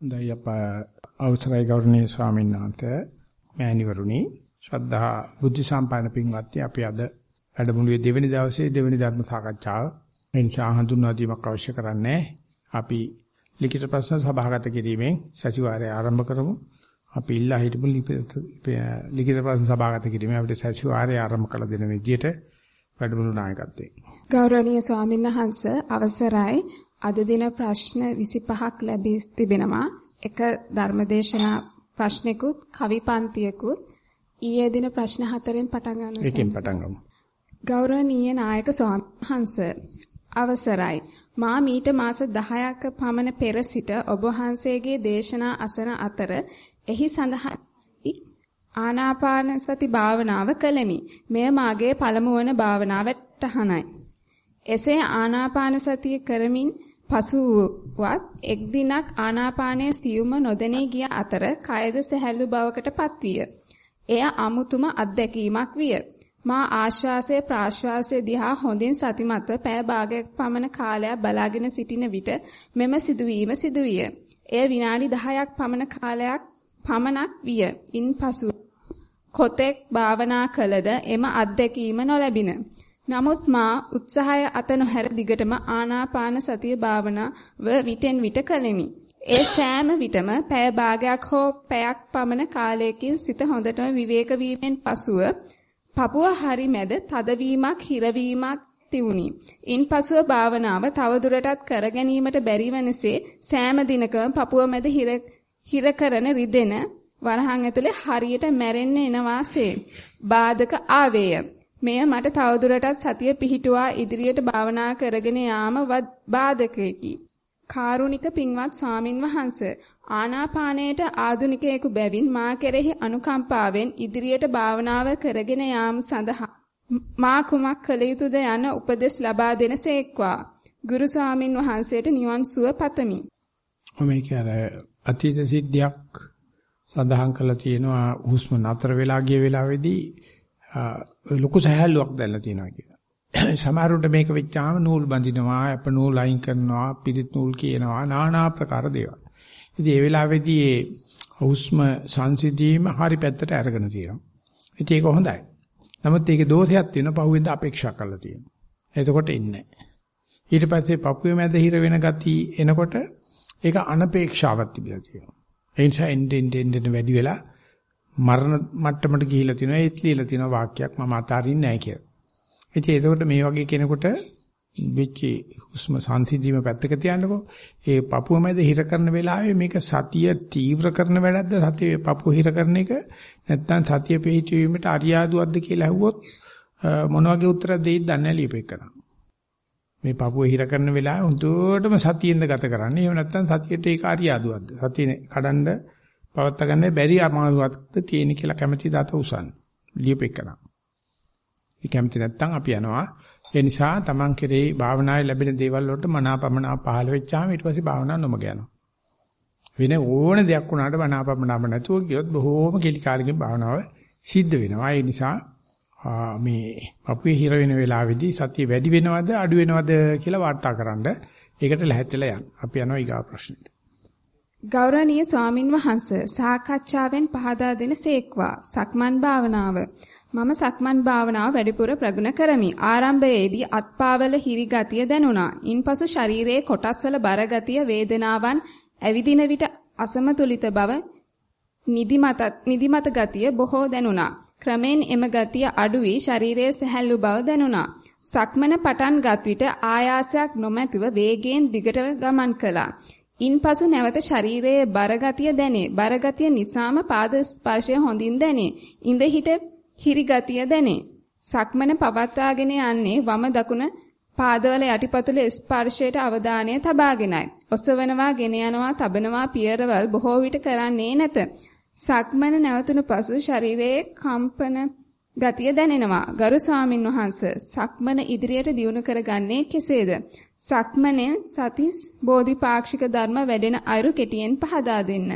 හොඳයි අප අවසරයි ගෞරවනීය ස්වාමීන් වහන්සේ. මෑණිවරුනි ශ්‍රද්ධා බුද්ධ සම්පන්න පින්වත්නි අපි අද වැඩමුළුවේ දෙවැනි දවසේ දෙවැනි ධර්ම සාකච්ඡාව. එනිසා හඳුන්වා දීමක් අවශ්‍ය කරන්නේ අපි ලිඛිත ප්‍රශ්න සභාගත කිරීමෙන් සතිವಾರය ආරම්භ කරමු. අපි ඉල්ලා හිටපු ලිඛිත ප්‍රශ්න සභාගත කිරීමෙන් අපිට සතිವಾರය ආරම්භ කළ දෙන විදිහට වැඩමුළු නායකත්වයෙන්. ගෞරවනීය ස්වාමීන් වහන්සේ අවසරයි. අද දින ප්‍රශ්න 25ක් ලැබී තිබෙනවා. එක ධර්මදේශනා ප්‍රශ්නිකුත් කවි පන්තියකුත් ඊයේ දින ප්‍රශ්න හතරෙන් පටන් ගන්නවා. එකෙන් පටන් ගමු. ගෞරවනීය නායක ස්වාමීන්වහන්ස අවසරයි. මා මීට මාස 10ක පමණ පෙර සිට ඔබ වහන්සේගේ දේශනා අසන අතර එහි සඳහන් ආනාපාන සති භාවනාව කළෙමි. මෙය මාගේ පළමු වන භාවනාවටහනයි. එසේ ආනාපාන සතිය කරමින් පසුවත් එක් දිනක් ආනාපානයේ සියුම නොදැනී ගිය අතර කයද සැහැල්ලු බවකට පත්විය. එය අමුතුම අත්දැකීමක් විය. මා ආශ්වාසයේ ප්‍රාශ්වාසයේ දිහා හොඳින් සතිමත්ව පෑ භාගයක් පමණ කාලයක් බලාගෙන සිටින විට මෙම සිදුවීම සිදුවිය. එය විනාඩි 10ක් පමණ කාලයක් පමණක් විය. ඉන්පසු කොතෙක් භාවනා කළද එම අත්දැකීම නොලැබින. නමුත් මා උත්සාහය අත නොහැර දිගටම ආනාපාන සතිය භාවනාව විටෙන් විට කළෙමි. ඒ සෑම විටම පැය භාගයක් හෝ පැයක් පමණ කාලයකින් සිත හොඳටම විවේක වීමෙන් පසුව පපුව හරි මැද තදවීමක් හිරවීමක් තියුණි. ඉන්පසුව භාවනාව තවදුරටත් කර ගැනීමට බැරි වනසේ සෑම දිනකම පපුව මැද හිර කරන රිදෙන වරහන් ඇතුලේ හරියට මැරෙන්න එන වාසේ බාධක ආවේය. මෙය මට තවදුරටත් සතිය පිහිටුවා ඉදිරියට භාවනා කරගෙන යාම බාධකයකි. කාරුණික පින්වත් ස්වාමින් වහන්සේ ආනාපානයට ආධුනිකයෙකු බැවින් මා කෙරෙහි අනුකම්පාවෙන් ඉදිරියට භාවනාව කරගෙන යාම සඳහා මා කුමක් කළ යුතුද යන උපදෙස් ලබා දෙනසේක්වා. ගුරු ස්වාමින් වහන්සේට නිවන් සුව පතමි. මේ කියන්නේ අතීත සිද්ධියක් සඳහන් කරලා තියෙනවා හුස්ම නතර වෙලා ගිය වෙලාවේදී ලොකු සහැල්ලුවක් දැල්ලා තියෙනවා කියලා. සමහරුන්ට මේක වෙච්චාම නූල් බඳිනවා, අප නූල් අයින් කරනවා, පිරිත් නූල් කියනවා, নানা ආකාර දේවල්. ඉතින් ඒ වෙලාවේදී ඒ හුස්ම සංසිඳීම හරි පැත්තට අරගෙන තියෙනවා. ඉතින් ඒක හොඳයි. නමුත් ඒකේ දෝෂයක් තියෙනවා පහුවෙන්ද අපේක්ෂා කරලා තියෙනවා. එතකොට ඉන්නේ ඊට පස්සේ පපුවේ මැද හිර වෙන ගති එනකොට ඒක අනපේක්ෂාවක් තිබිලා තියෙනවා. ඒ නිසා එන්න එන්න එන්න වැඩි වෙලා මරණ මට්ටමට ගිහිලා තිනවා ඒත් ලියලා තිනවා වාක්‍යයක් මම අතාරින්නේ නැහැ කියලා. ඉතින් එතකොට මේ වගේ කෙනෙකුට වෙච්ච හුස්ම සංසිඳීම පැත්තක තියන්නකෝ. ඒ පපුව මැද හිර කරන වෙලාවේ මේක සතිය තීව්‍ර කරන වැඩක්ද සතිය පපුව හිර කරන එක නැත්නම් සතිය පිහිටවීමට අරියාදුවක්ද කියලා ඇහුවොත් මොන වගේ උත්තරයක් දෙයිද දන්නේ නැහැ ලියපෙකන. මේ පපුව හිර කරන වෙලාවේ හුදුටම සතියෙන්ද ගත කරන්නේ. එහෙම නැත්නම් සතියට ඒක අරියාදුවක්ද? සතිය කඩන්න පවත්ත ගන්න බැරි අමාරුවක්ද තියෙන කියලා කැමැති දත උසන් ලියපෙකන. ඒ කැමති නැත්නම් අපි යනවා. ඒ නිසා Taman කෙරේ භාවනාවේ ලැබෙන දේවල් වලට මනාපමනා පහළ වෙච්චාම ඊට පස්සේ භාවනාව නොමග යනවා. වෙන ඕන දෙයක් වුණාට මනාපමනාම නැතුව ගියොත් බොහෝම කෙලි කාලෙකින් භාවනාව සිද්ධ වෙනවා. ඒ නිසා මේ අපේ හිර වෙන වෙලාවේදී සතිය වැඩි වෙනවද අඩු වෙනවද කියලා වාර්තා කරන්න. ඒකට ලැහැත්තිලා යන්න. අපි යනවා ඊගා ප්‍රශ්නෙට. ගෞරවනීය ස්වාමින් වහන්සේ සාකච්ඡාවෙන් පහදා දෙන සේක්වා සක්මන් භාවනාව මම සක්මන් භාවනාව වැඩිපුර ප්‍රගුණ කරමි. ආරම්භයේදී අත්පාවල හිරි ගතිය දැනුණා. ඉන්පසු ශරීරයේ කොටස්වල බර ගතිය වේදනාවන් ඇවිදින විට අසමතුලිත බව නිදිමත නිදිමත ගතිය බොහෝ දැනුණා. ක්‍රමෙන් එම ගතිය අඩු වී ශරීරයේ සැහැල්ලු බව දැනුණා. සක්මන පටන් ගත් විට ආයාසයක් නොමැතිව වේගයෙන් දිගට ගමන් කළා. ඉන්පසු නැවත ශරීරයේ බරගතිය දැනේ. බරගතිය නිසාම පාද ස්පර්ශය හොඳින් දැනේ. ඉඳ හිට හිරි ගතිය දැනේ. සක්මන පවත්වාගෙන යන්නේ වම දකුණ පාදවල යටිපතුල ස්පර්ශයට අවධානය තබාගෙනයි. ඔසවනවා, ගෙන යනවා, තබනවා පියරවල් බොහෝ විට කරන්නේ නැත. සක්මන නැවතුණු පසු ශරීරයේ කම්පන ගතිය දැනෙනවා. ගරු ස්වාමින් වහන්සේ සක්මන ඉදිරියට දියුණු කරගන්නේ කෙසේද? සක්මනේ සතිස් බෝධිපාක්ෂික ධර්ම වැඩෙන අයුරු කෙටියෙන් පහදා දෙන්න.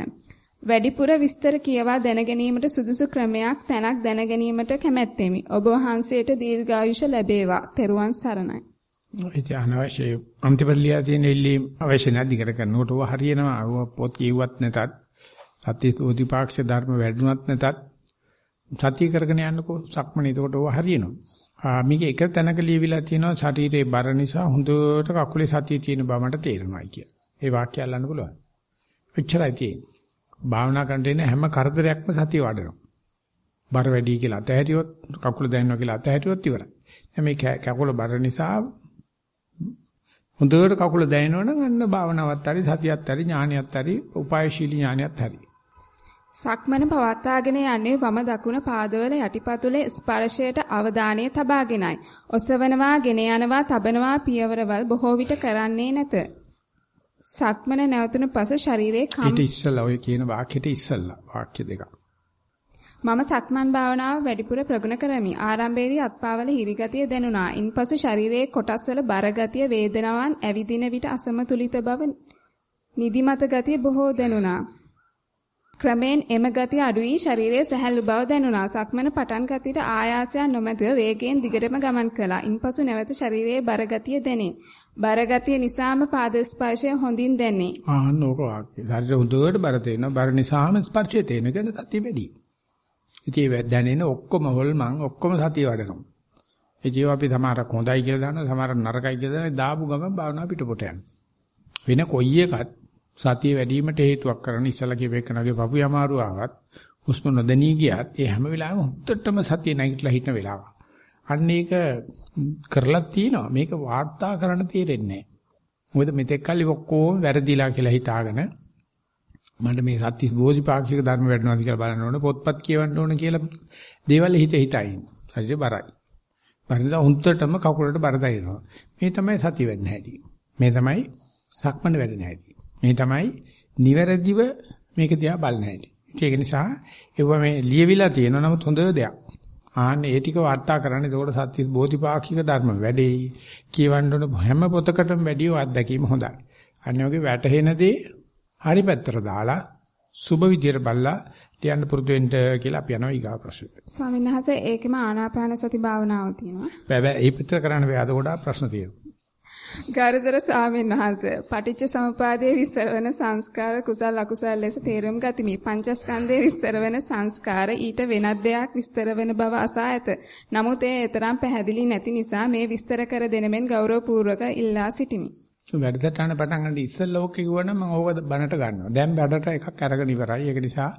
වැඩිපුර විස්තර කියවා දැනගැනීමට සුදුසු ක්‍රමයක් තැනක් දැනගැනීමට කැමැත්තෙමි. ඔබ වහන්සේට දීර්ඝායුෂ ලැබේවා. තෙරුවන් සරණයි. ඒ අනවශ්‍ය අන්තිපල්ලිය තියෙන ඉල්ලීම් අවශ්‍ය නැති කර කරනකොට ඔය හරියනවා. ඔය පොත් කියුවත් නැතත් සත්‍ය උදිපාක්ෂ ධර්ම වැඩුණත් නැතත් සත්‍ය කරගෙන යන්නකෝ සක්මනේ. එතකොට ඔය හරියනවා. මේක එක තැනක ලියවිලා තියෙනවා ශරීරයේ බර නිසා හොඳට කකුලේ සතිය තියෙන බව මට තේරෙනවා කිය. ඒ වාක්‍ය අල්ලන්න පුළුවන්. එච්චරයි තියෙන්නේ. භාවනා කරන්න ඉන්න හැම කරදරයක්ම සතිය වඩනවා. බර වැඩි කියලා අතහැරියොත් කකුල දැනෙනවා කියලා අතහැරියොත් ඉවරයි. මේ කකුල බර නිසා හොඳට කකුල දැනෙනවනම් අන්න භාවනාවත් හරි සතියත් හරි ඥානියත් හරි උපායශීලී ඥානියත් හරි. සක්මන පවත්වාගෙන යන්නේ වම දකුණ පාදවල යටිපතුලේ ස්පර්ශයට අවධානය තබාගෙනයි. ඔසවනවා, ගෙන යනවා, තබනවා පියවරවල් බොහෝ විට කරන්නේ නැත. සක්මන නැවතුණු පසු ශරීරයේ කම් ඊට ඉස්සලා ඔය කියන වාක්‍යෙට ඉස්සලා වාක්‍ය දෙකක්. මම සක්මන් භාවනාව වැඩිපුර ප්‍රගුණ කරමි. ආරම්භයේදී අත්පාවල හිරිගතිය දැනුණා. ඉන්පසු ශරීරයේ කොටස්වල බරගතිය, වේදනාවන්, ඇවිදින විට අසමතුලිත බව, නිදිමත ගතිය බොහෝ දැනුණා. ක්‍රමෙන් එම ගතිය අඩු වී ශරීරයේ සැහැල්ලු බව දැනුණා. සක්මන පටන් ගතියට ආයාසයක් නොමැතිව වේගයෙන් දිගටම ගමන් කළා. ඉන්පසු නැවත ශරීරයේ බරගතිය දැනේ. බරගතිය නිසාම පාද ස්පර්ශය හොඳින් දැනේ. ආන්න ඕක වාක්‍ය. ශරීරය හොඳට බර තේනවා. බර නිසාම ස්පර්ශය තේන කියන සතිය වැඩි. ඉතින් ඒ දැනෙන ඔක්කොම හොල්මන් ඔක්කොම සතිය වඩනවා. ඒ ජීව අපි සමහරක් හොඳයි කියලා දානවා සමහරක් නරකයි කියලා දානවා දාපු ගමන් භාවනාව පිටපොට යනවා. වෙන කොයි එකත් සතිය වැඩි වීමට හේතුවක් කරන ඉස්සලා කියව එකනගේ පපු යමාරු ආවත් හුස්ම නොදැනී ගියත් ඒ හැම වෙලාවෙම හුත්තටම සතිය නැගිටලා හිටන වෙලාව. අන්න ඒක කරලා තිනවා. මේක වාර්තා කරන්න තීරෙන්නේ නැහැ. මොකද මෙතෙක් කල්ලි ඔක්කොම වැරදිලා කියලා හිතාගෙන මට මේ සත්‍තිස් බෝධිපාක්ෂික ධර්ම වැඩනවාද කියලා බලන්න ඕනේ පොත්පත් කියවන්න ඕනේ කියලා දේවල් හිත හිතයි. හරිද බරයි. බරින්ද හුන්ටටම කකුලට බර දැනෙනවා. මේ තමයි සතිය වෙන්න හැටි. මේ තමයි සක්මන වැඩෙන හැටි. මේ තමයි නිවැරදිව මේක දිහා බලන හැටි. ඒක නිසා ඒව මේ ලියවිලා තියෙනවා නමුත් හොඳ දෙයක්. ආන්න ඒ ටික වාර්තා කරන්න. එතකොට සත්‍තිස් බෝධිපාක්ෂික ධර්ම වැඩේ. කියවන්න ඕන හැම පොතකටම වැඩිව අත්දැකීම හොඳයි. අන්න වගේ වැටහෙන දේ හරි පැත්තට දාලා සුබ විදියට බලලා ලියන්න පුරුදු වෙන්න කියලා අපි යනවා ඊගා ප්‍රශ්නෙට. ස්වාමීන් වහන්සේ ඒකෙම ආනාපාන සති භාවනාව තියෙනවා. බෑ බෑ ඒ පිටර කරන්න බෑ අද ගොඩාක් ප්‍රශ්න තියෙනවා. ගරුතර ස්වාමීන් වහන්සේ පටිච්ච සමුපාදයේ විස්තර වන සංස්කාර කුසල අකුසල ලෙස තේරුම් ගතිමි. පංචස්කන්ධයේ විස්තර වන සංස්කාර ඊට වෙනත් දෙයක් විස්තර වෙන බව අසා ඇත. නමුත් ඒ තරම් පැහැදිලි නැති නිසා මේ විස්තර කර දෙනෙමින් ගෞරවපූර්වක ඉල්ලා සිටිමි. වැඩසටහන පටන් ගන්න ඉස්සෙල්ලා ඕක කිව්වනම් මම ඕක බනට ගන්නවා. දැන් බඩට එකක් අරගෙන ඉවරයි. ඒක නිසා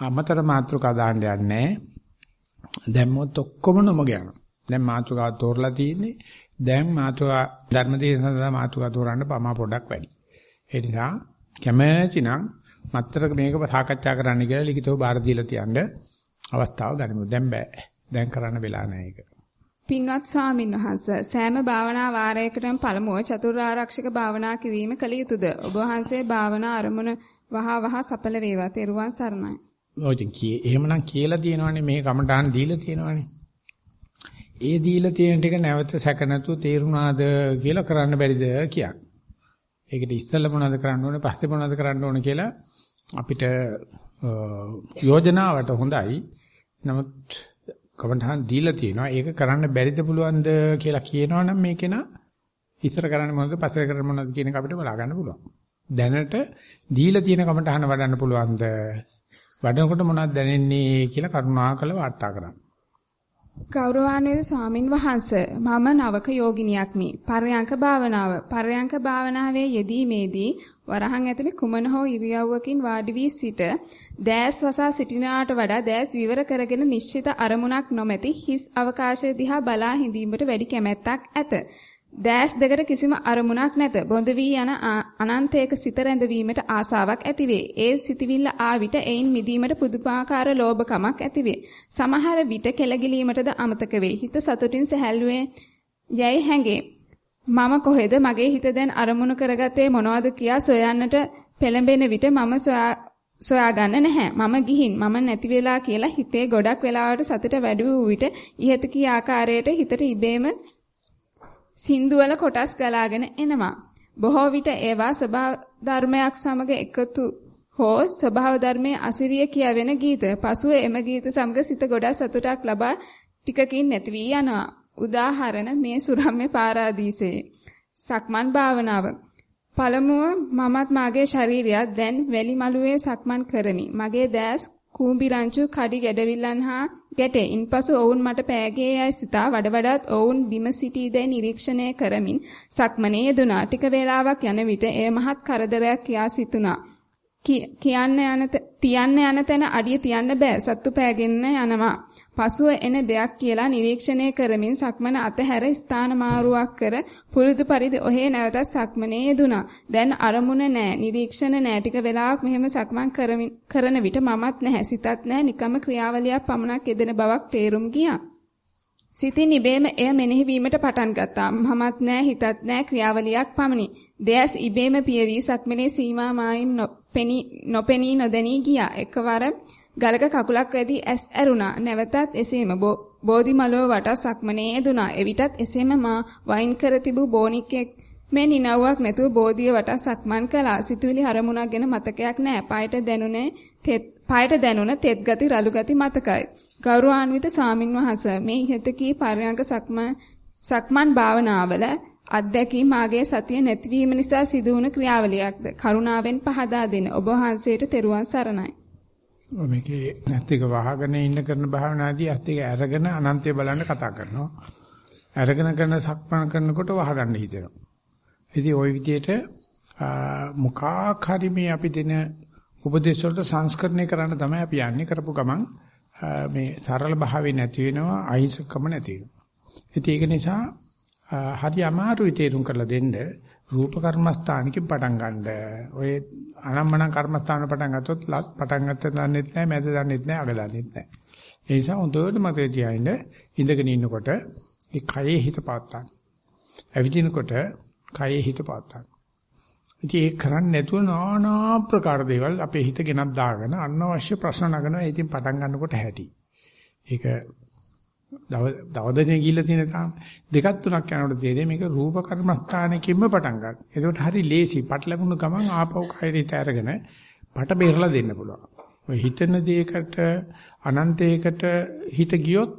අමතර මාත්‍රකා දාන්න යන්නේ දැම්මොත් ඔක්කොම නොමග යනවා. දැන් මාත්‍රකාව තෝරලා තියෙන්නේ. දැන් මාත්‍රකා ධර්මදේශන සඳහා මාත්‍රකා තෝරන්න පමා පොඩක් වැඩි. ඒ නිසා කැමැතිනම් මත්තර මේක සාකච්ඡා කරන්න කියලා ලිඛිතව බාර දීලා තියන්න අවස්ථාව ගනිමු. දැන් බෑ. දැන් කරන්න වෙලා නැහැ ඒක. පින්වත් ස්වාමින් වහන්සේ සෑම භාවනා වාරයකටම පළමුව චතුරාර්යක්ෂක භාවනා කිරීම කළ යුතුයද? ඔබ වහන්සේ භාවනා අරමුණ වහ වහ සඵල වේවා. තෙරුවන් සරණයි. ඔය කී එහෙමනම් කියලා තියෙනවනේ මේ කමටහන් දීලා තියෙනවනේ. ඒ දීලා තියෙන ටික නැවත සැක නැතුව තේරුණාද කියලා කරන්න බැරිද කියන්නේ. ඒකට ඉස්සෙල්ලා මොනවද කරන්න ඕනේ පස්සේ මොනවද කරන්න ඕනේ කියලා අපිට යෝජනාවට හොඳයි. නමුත් කමඨහන් දීලා තියෙනවා. ඒක කරන්න බැරිද පුළුවන්ද කියලා කියනවනම් මේකේන ඉස්සර කරන්න මොනවද පස්සේ කරන්න මොනවද කියන එක අපිට බලා ගන්න පුළුවන්. දැනට දීලා තියෙන කමඨහන වඩන්න පුළුවන්ද? වඩනකොට මොනවද දැනෙන්නේ කියලා කරුණාකර වාර්තා කරන්න. ගෞරවාන්විත ස්වාමින් වහන්සේ මම නවක යෝගිනියක්මි. පර්යංක භාවනාව. පර්යංක භාවනාවේ යෙදීමේදී වරහන් ඇතුලේ කුමන හෝ ඉරියව්වකින් වාඩි වී සිට දෑස් වසා සිටිනාට වඩා දෑස් විවර කරගෙන නිශ්චිත අරමුණක් නොමැති හිස් අවකාශය දිහා බලා හිඳීමට වැඩි කැමැත්තක් ඇත. දෑස් දෙකට කිසිම අරමුණක් නැත. බොඳ වී යන අනන්තයක සිත රැඳවීමට ආසාවක් ඇතිවේ. ඒ සිතවිල්ල ආ විට එයින් මිදීමට පුදුමාකාර ලෝභකමක් ඇතිවේ. සමහර විට කෙලගිලීමටද අමතක වේ. හිත සතුටින් සැහැල්ලුවේ යයි හැඟේ. මම කොහෙද මගේ හිත දැන් අරමුණු කරගත්තේ මොනවද කියා සොයන්නට පෙළඹෙන විට මම සොයාගන්න නැහැ. මම ගිහින් මම නැති වෙලා කියලා හිතේ ගොඩක් වෙලාවට සතුට වැඩි වූ විට ඉහත කී ආකාරයට හිතට ඉබේම සින්දුවල කොටස් ගලාගෙන එනවා. බොහෝ විට ඒවා ස්වභාව ධර්මයක් සමග එකතු හෝ ස්වභාව ධර්මයේ අසිරිය කියවෙන ගීත. පසුව එම ගීත සමග සිත ගොඩක් සතුටක් ලබා ටිකකින් නැති වී යනවා. උදාහරණ මේ සුරම්මේ පාරාදීසයේ සක්මන් භාවනාව. පළමුව මමත් මාගේ ශරීරයත් දැන් වැලි මළුවේ සක්මන් කරමි. මගේ දැස් කූඹි රංචු කඩි ගැඩවිල්ලන් හා ගැටේ. ඉන්පසු ඔවුන් මට පෑගේ යයි සිතා වඩ වඩාත් ඔවුන් බිම සිටීදැයි නිරීක්ෂණය කරමින් සක්මනේ යෙදුනා. ටික වේලාවක් යන විට එය මහත් කරදරයක් කියා සිතුනා. කියන්න යන තියන්න යන තැන අඩිය තියන්න බෑ. සත්තු පෑගෙන යනවා. පසුව එන දෙයක් කියලා නිරීක්ෂණය කරමින් සක්මන අතහැර ස්ථාන මාරුවක් කර පුරුදු පරිදි ඔහේ නැවතත් සක්මනේ යෙදුනා. දැන් අරමුණ නෑ, නිරීක්ෂණ නෑ. ටික වෙලාවක් මෙහෙම සක්මන් කරන විට මමත් නැහැ, සිතත් නැහැ, නිකම්ම ක්‍රියාවලියක් පමණක් යෙදෙන බවක් තේරුම් ගියා. සිතින් ඉබේම එය මෙනෙහි වීමට පටන් ගත්තා. මමත් නෑ, හිතත් නෑ, ක්‍රියාවලියක් පමණි. දෙයස් ඉබේම පියවි සක්මනේ සීමා මායිම් නොපෙනී නොදැනී ගියා. එකවර ගලක කකුලක් වැදී ඇස් ඇරුණා. නැවතත් එසේම බෝධි මලුව වටා සක්මනේ යෙදුණා. එවිටත් එසේම මා වයින් කර තිබූ බෝනික්ෙක් මේ නිනව්වක් නැතුව බෝධිය වටා සක්මන් කළා. සිතුවිලි හරමුණක් ගැන මතකයක් නැහැ. පායට දැනුනේ තෙත් පායට දැනුණ තෙත් ගති රළු ගති මතකයි. ගෞරවාන්විත ස්වාමින් වහන්සේ මේ ඉහත කී පරයන්ක සක්මන් සක්මන් භාවනාවල අත්දැකීම් මාගේ සතිය නැතිවීම නිසා සිදු වුණු ක්‍රියාවලියක්ද කරුණාවෙන් පහදා දෙන ඔබ වහන්සේට තෙරුවන් සරණයි. මේකේ ඇත්තික වහගෙන ඉන්න කරන භාවනාදී ඇත්තික අරගෙන අනන්තය බලන්න කතා කරනවා. අරගෙන කරන සක්මන් කරනකොට වහගන්න හිතෙනවා. ඉතින් ওই විදිහට මොකක් හරි මේ අපි දෙන උපදේශ වලට සංස්කරණය කරන්න තමයි අපි යන්නේ කරපු ගමන් මේ සරල භාවය නැති වෙනවා අහිංසකම නැති වෙනවා. ඉතින් ඒක නිසා හරි අමාරුයි තේරුම් කරලා දෙන්න රූප කර්මස්ථානකින් පටන් ගන්න. ඔය අනම්මනම් කර්මස්ථාන පටන් ගත්තොත් ලත් පටන් ගත්ත දන්නෙත් නැහැ, මැද දන්නෙත් නැහැ, අග දන්නෙත් නැහැ. ඒ නිසා හොඳට මතක තියාගන්න ඉඳගෙන ඉන්නකොට ඒ කයේ හිත පාත්තන්න. ඇවිදිනකොට කයේ හිත පාත්තන්න. ඉතින් ඒක කරන්නේ නැතුව নানা ප්‍රකාර දේවල් අපේ හිත ගෙනත් දාගෙන අනවශ්‍ය ප්‍රශ්න නගනවා. ඉතින් පටන් ගන්නකොට හැටි. ඒක දවදනේ ගිහිල්ලා තියෙන තාම දෙකක් තුනක් යනකොට තේරෙන්නේ මේක රූප කර්මස්ථානකින්ම පටන් ගන්න. ඒකට හරි ලේසි. පට ලැබුණු ගමන් ආපහු කයරිත අරගෙන පට බේරලා දෙන්න පුළුවන්. ඔය හිතන දෙයකට අනන්තයකට හිත ගියොත්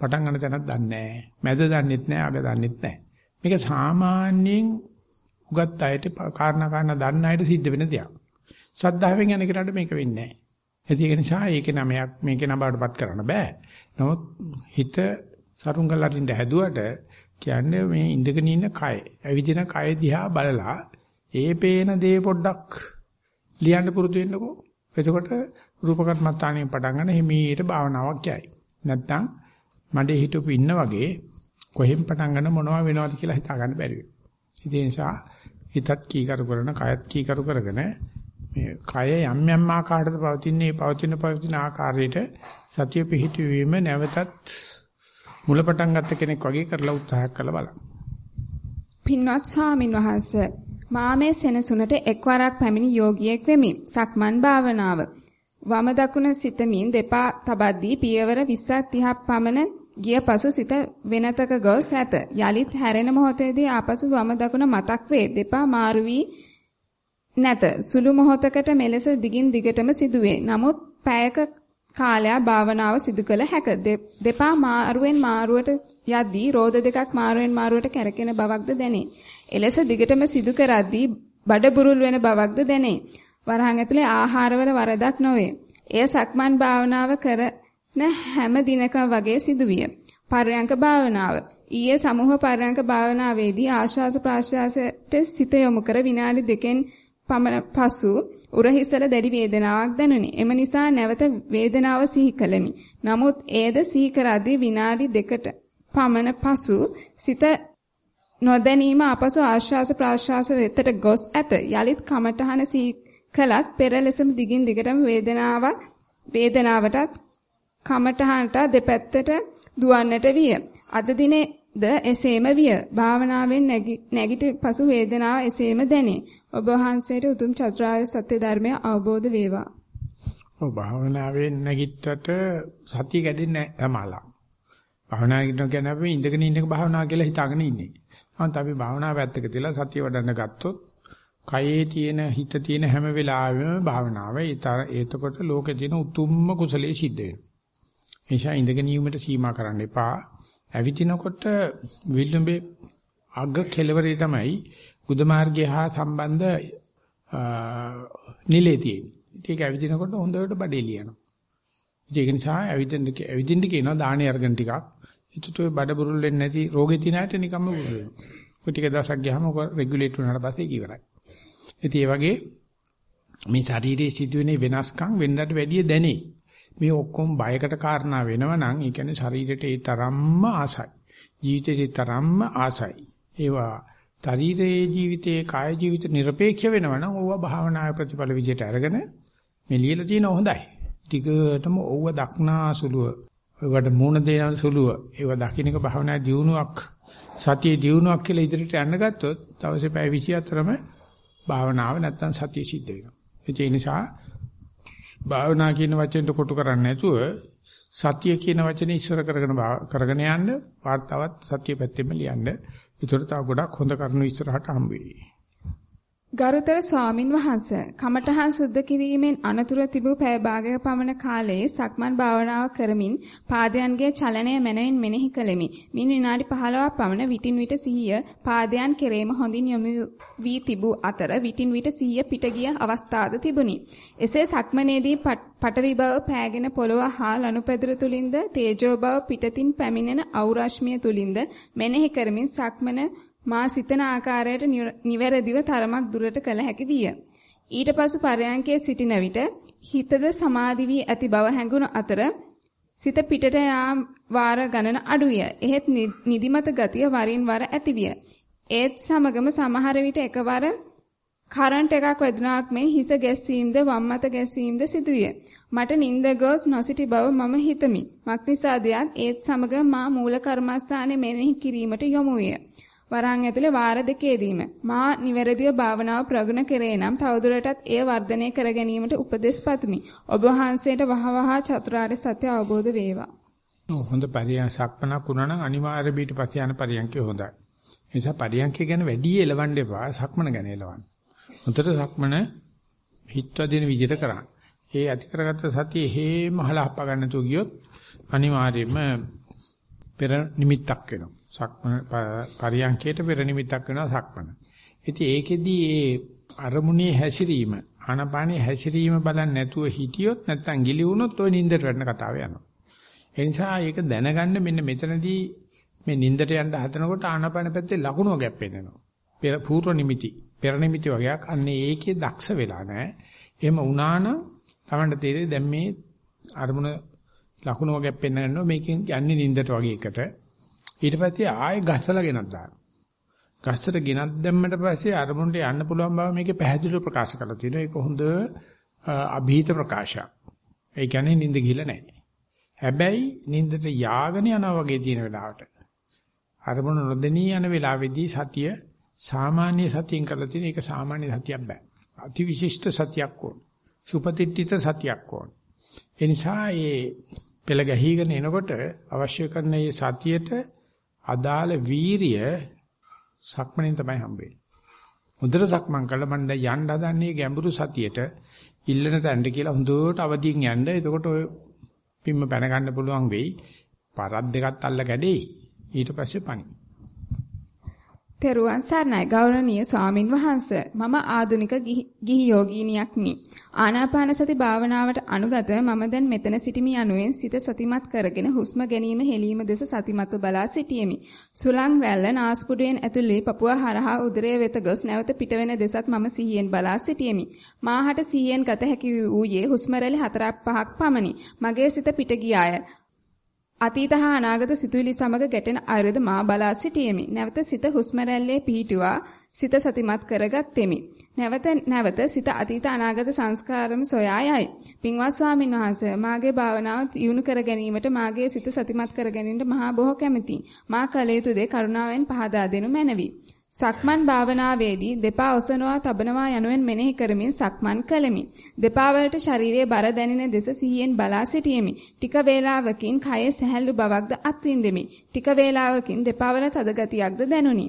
පටන් ගන්න තැනක් දන්නේ නැහැ. මැද දන්නෙත් නැහැ, අග දන්නෙත් නැහැ. මේක සාමාන්‍යයෙන් උගත් අයට කාරණා කාරණා දන්න අයට සිද්ධ වෙන දෙයක්. සද්ධාවෙන් යන කෙනාට මේක වෙන්නේ නැහැ. ඒක නිසා ඒකේ නමයක් මේකේ නබාටපත් කරන්න බෑ. නමුත් හිත සරුංගල් අරින්න හැදුවට කියන්නේ මේ ඉඳගෙන ඉන්න කය. ඇවිදින කය දිහා බලලා ඒ පේන දේ පොඩ්ඩක් ලියන්න පුරුදු වෙන්නකෝ. එතකොට රූප කර්මත්තානිය පටන් ගන්න හිමීට භාවනාවක් යයි. නැත්තම් මඩේ හිටපු ඉන්න වගේ කොහෙන් පටන් ගන්න මොනවා වෙනවද කියලා හිතා ගන්න බැරි වෙනවා. ඒ නිසා හිතත් කීකරු කරන කයත් කීකරු කරගෙන මේ කය යම් යම් ආකාරයකට පවතින්නේ පවතින පවතින ආකාරයට සතිය පිහිටවීම නැවතත් මුලපටන් ගත්ත කෙනෙක් වගේ කරලා උත්සාහ කරලා බලන්න. පින්වත් ස්වාමින් වහන්සේ මා මේ සෙනසුනට එක්වරක් පැමිණි යෝගියෙක් වෙමි. සක්මන් භාවනාව. වම දකුණ සිතමින් දෙපා තබද්දී පියවර 20ක් 30ක් පමණ ගිය පසු සිත වෙනතක ගොස් ඇත. යලිත් හැරෙන මොහොතේදී ආපසු වම දකුණ මතක් වේ. දෙපා මාරු වී නැත. සුළු මොහොතකට මෙලෙස දිගින් දිගටම සිදුවේ. නමුත් පැයක කාලයක් භාවනාව සිදු කළ හැක. දෙපා මාරුවෙන් මාරුවට යද්දී රෝද දෙකක් මාරුවෙන් මාරුවට කැරකෙන බවක්ද දැනේ. එලෙස දිගටම සිදු කරද්දී බඩ බුරුල් වෙන බවක්ද දැනේ. වරහන් ඇතුලේ ආහාරවල වරදක් නොවේ. එය සක්මන් භාවනාව කරන හැම දිනකම වගේ සිදුවිය. පර්යංක භාවනාව ඊයේ සමූහ පර්යංක භාවනාවේදී ආශ්වාස ප්‍රාශ්වාසයට සිත යොමු කර විනාඩි දෙකෙන් පමණ පසු උරහිසල දැඩි වේදනාවක් දැනුනි. එම නිසා නැවත වේදනාව සිහි කළෙමි. නමුත් එයද සිහි කරද්දී විනාඩි දෙකට පමණ පසු සිත නොදැනීම අපසු ආශ්වාස ප්‍රාශ්වාස වෙතට ගොස් ඇත. යලිත් කමඨහන සිහි කළත් පෙර ලෙසම දිගින් දිගටම වේදනාව වේදනාවටත් කමඨහනට දෙපැත්තට දුවන්නට විය. අද දිනේ ද එසේම විය. භාවනාවෙන් නැගිට පසු වේදනාව එසේම දැනේ. ඔබ වහන්සේට උතුම් චතුරාර්ය සත්‍ය ධර්මය අවබෝධ වේවා. ඔව් භාවනාවෙන් නැගිට්ටට සතිය කැඩෙන්නේ නැහැ තමලා. භාවනා කරන කියන්නේ අපි ඉඳගෙන ඉන්නක භාවනා කියලා හිතාගෙන ඉන්නේ. නමුත් අපි භාවනාව පැත්තක තියලා සතිය වඩන්න ගත්තොත් කයේ තියෙන හිත තියෙන හැම වෙලාවෙම භාවනාව ඒතකොට ලෝකේ තියෙන උතුම්ම කුසලයේ සිද්ධ වෙනවා. එනිසා ඉඳගෙන ඉීමට සීමා කරන්න එපා. ඇවිදිනකොට විලුඹේ අග කෙලවරේ තමයි බුද්ධ මාර්ගය හා සම්බන්ධ නිලේ තියෙන්නේ. ඒක ඇවිදිනකොට හොඳට බඩේ ලියනවා. ඒක නිසා ඇවිදින්න ඇවිදින්න කියනවා දාහනේ අර්ගන් ටිකක්. ඒකට ඔය බඩ බුරුල් වෙන්නේ නැති රෝගේ තියෙන අයට නිකම්ම බුරුල් වෙනවා. ඔය ටික දවසක් ගියාම ඔක රෙගුලේට් වුණාට පස්සේ ඒක ඉවරයි. ඉතින් ඒ වගේ මේ ශරීරයේ සිදුවෙන වෙනස්කම් වෙනදාට වැඩිය දැනේ. මේ ඔක්කොම බයකට කාරණා වෙනවා නම් ඒ කියන්නේ ශරීරයට ඒ තරම්ම ආසයි. ජීවිතේ තරම්ම ආසයි. ඒවා ශරීරයේ ජීවිතයේ කාය ජීවිත নিরপেক্ষ වෙනවා නම් ඕවා භාවනාවේ ප්‍රතිඵල විදියට අරගෙන මේ ලියලා තියෙන හොඳයි. ටිකටම ඕව දක්නාසුලුව ඒවට මූණ දෙන සුලුව ඒව දකින්නක භාවනා දියුණුවක් සතිය දියුණුවක් කියලා ඉදිරියට යන්න ගත්තොත් දවසේ පැය 24ම භාවනාව නැත්තම් සතිය සිද්ධ වෙනවා. ඒ නිසා භාවනා කියන වචෙන්ට කොටු කරන්නේ නැතුව සතිය කියන වචනේ ඉස්සර කරගෙන කරගෙන යන්න වාර්තාවත් සතිය පැත්තෙම ලියන්න. ඒතර තව ගොඩක් හොඳ කරුණු ඉස්සරහට හම්බ වෙයි. ගරුතර ස්වාමින් වහන්සේ කමඨහන් සුද්ධ කිරීමෙන් අනතුරු තිබූ පැය භාගයක පමණ කාලයේ සක්මන් භාවනාව කරමින් පාදයන්ගේ චලනය මැනවින් මෙනෙහි කළෙමි. මින් විනාඩි 15ක් පමණ විටින් විට සිහිය පාදයන් කෙරෙහිම හොඳින් යොමු වී තිබූ අතර විටින් විට සිහිය පිට ගිය අවස්ථාද තිබුණි. එසේ සක්මනේදී පටවි බව පෑගෙන පොළව හා ලනුපැදුර තුලින්ද තේජෝ බව පිටතින් පැමිණෙන අවරශ්මිය තුලින්ද මෙනෙහි කරමින් සක්මන මා සිතන ආකාරයට නිවැරදිව තරමක් දුරට කළ හැකි විය. ඊට පසු පරයන්කේ සිටින විට හිතද සමාධි වී ඇති බව හැඟුණු අතර සිත පිටට යා වාර ගණන අඩුය. එහෙත් නිදිමත ගතිය වරින් වර ඇතිවිය. ඒත් සමගම සමහර විට එකවර කරන්ට් එකක් වැදුනාක් මෙන් හිස ගැස්සීම්ද වම් මත ගැස්සීම්ද සිදුවිය. මට නිින්ද ගොස් නොසිටි බව මම හිතමි. මක්නිසාදයක් ඒත් සමග මා මූල කර්මස්ථානයේ මෙනෙහි කිරීමට යොමු විය. වරහන් ඇතුලේ වාර දෙකේදීම මා නිවැරදිව භාවනාව ප්‍රගුණ කරේ නම් තවදුරටත් එය වර්ධනය කර ගැනීමට උපදෙස් පතමි. ඔබ වහන්සේට වහවහ චතුරාර්ය සත්‍ය අවබෝධ වේවා. හොඳ පරියන්සක්පනක් වුණා නම් අනිවාර්ය බීට පස්සේ යන පරියන්කේ හොඳයි. ඒ නිසා පරියන්කේ ගැන වැඩි එලවන්න එපා සක්මන ගැන එලවන්න. හොඳට සක්මන හිතවදින විදිහට කරන්න. ඒ ඇති කරගත්ත සතිය හේම හලා හප්ප ගන්න තු ගියොත් අනිවාර්යයෙන්ම පෙර නිමිත්තක් වෙනවා. සක්මන පරියන්කේට පෙර නිමිත්තක් වෙනවා සක්මන. ඉතින් ඒකෙදී ඒ අරමුණේ හැසිරීම ආනපානේ හැසිරීම බලන්නේ නැතුව හිටියොත් නැත්තම් ගිලි වුණොත් ওই නින්දට වැටෙන කතාව යනවා. ඒ නිසා ඒක දැනගන්න මෙන්න මෙතනදී මේ නින්දට යන්න හදනකොට ආනපාන පැත්තේ ලකුණු වගේක් පෙන්නනවා. පෙර පූර්ව නිමිති, පෙර නිමිති වගේක් අන්නේ ඒකේ දක්ෂ වෙලා නැහැ. එහෙම වුණා නම් Tamanට තේරෙයි දැන් මේ අරමුණ ලකුණු වගේක් පෙන්නනවා මේකෙන් යන්නේ නින්දට වගේ එකට. ඊට පස්සේ ආයෙ ගස්සලා ගෙනත් දානවා. ගස්සට ගෙනත් දැම්මට පස්සේ අරමුණට යන්න පුළුවන් බව මේකේ පැහැදිලිව ප්‍රකාශ කරලා තියෙනවා. ඒක හොඳ અભීත ප්‍රකාශයක්. ඒ කියන්නේ නිින්ද ගිහිල්ලා නැහැ. හැබැයි නිින්දට යාගෙන යනවා වගේ තියෙන වෙලාවට අරමුණ නොදෙනී යන වෙලාවේදී සතිය සාමාන්‍ය සතියෙන් කරලා තියෙන එක සාමාන්‍ය සතියක් බෑ. අතිවිශිෂ්ට සතියක් ඕන. සුපතිට්ඨිත සතියක් ඕන. ඒ නිසා මේ පෙළ ගැහිගෙන එනකොට අවශ්‍ය කරන මේ සතියට අදාළ වීරිය සක්මණෙන් තමයි හම්බෙන්නේ. හොඳට සක්මන් කළා මම දැන් යන්න හදන්නේ ගැඹුරු සතියට ඉල්ලන තැනට කියලා හොඳට අවදියෙන් යන්න. එතකොට ඔය පිම්ම පැන ගන්න පුළුවන් වෙයි. පරක් දෙකත් අල්ල කැඩෙයි. ඊට පස්සේ පණි. තෙරුවන් සරණයි. ගෞරවනීය ස්වාමින් වහන්සේ මම ආදුනික ගිහි යෝගීනියක්මි. ආනාපාන සති භාවනාවට අනුගත මම දැන් මෙතන සිටිමි යනුවෙන් සිත සතිමත් කරගෙන හුස්ම ගැනීම හෙලීම දෙස සතිමත්ව බලා සිටියෙමි. සුලං රැල්ල නාස්පුඩුවෙන් ඇතුළේ පපුව හරහා උදරය වෙත ගොස් නැවත පිටවෙන දෙසත් මම සිහියෙන් බලා සිටියෙමි. මාහට සිහියෙන් ගත හැකි වූයේ හුස්ම රැලි හතරක් පහක් පමණි. මගේ සිත පිට ගියාය. අතීත හා අනාගත සිතුවිලි සමග ගැටෙන අයුරුද මා බලා සිටියෙමි. නැවත සිත හුස්ම රැල්ලේ පිහිටුවා සිත සතිමත් කරගත්ෙමි. නැවත නැවත සිත අතීත අනාගත සංස්කාරම සොයා යයි. පින්වත් ස්වාමීන් වහන්සේ මාගේ භාවනාව දියුණු කර ගැනීමට මාගේ සිත සතිමත් කර ගැනීමට මහා බොහෝ කැමැතියි. මා කල යුතු දේ කරුණාවෙන් පහදා දෙනු මැනවි. සක්මන් භාවනාවේදී දෙපා ඔසවනවා තබනවා යනුවෙන් මෙනෙහි කරමින් සක්මන් කළෙමි. දෙපා වලට ශරීරයේ බර දැනෙන දෙස සිහියෙන් බලා සිටියෙමි. ටික වේලාවකින් කයේ සැහැල්ලු බවක්ද අත්විඳෙමි. ටික වේලාවකින් දෙපා වල තද ගතියක්ද දැනුනි.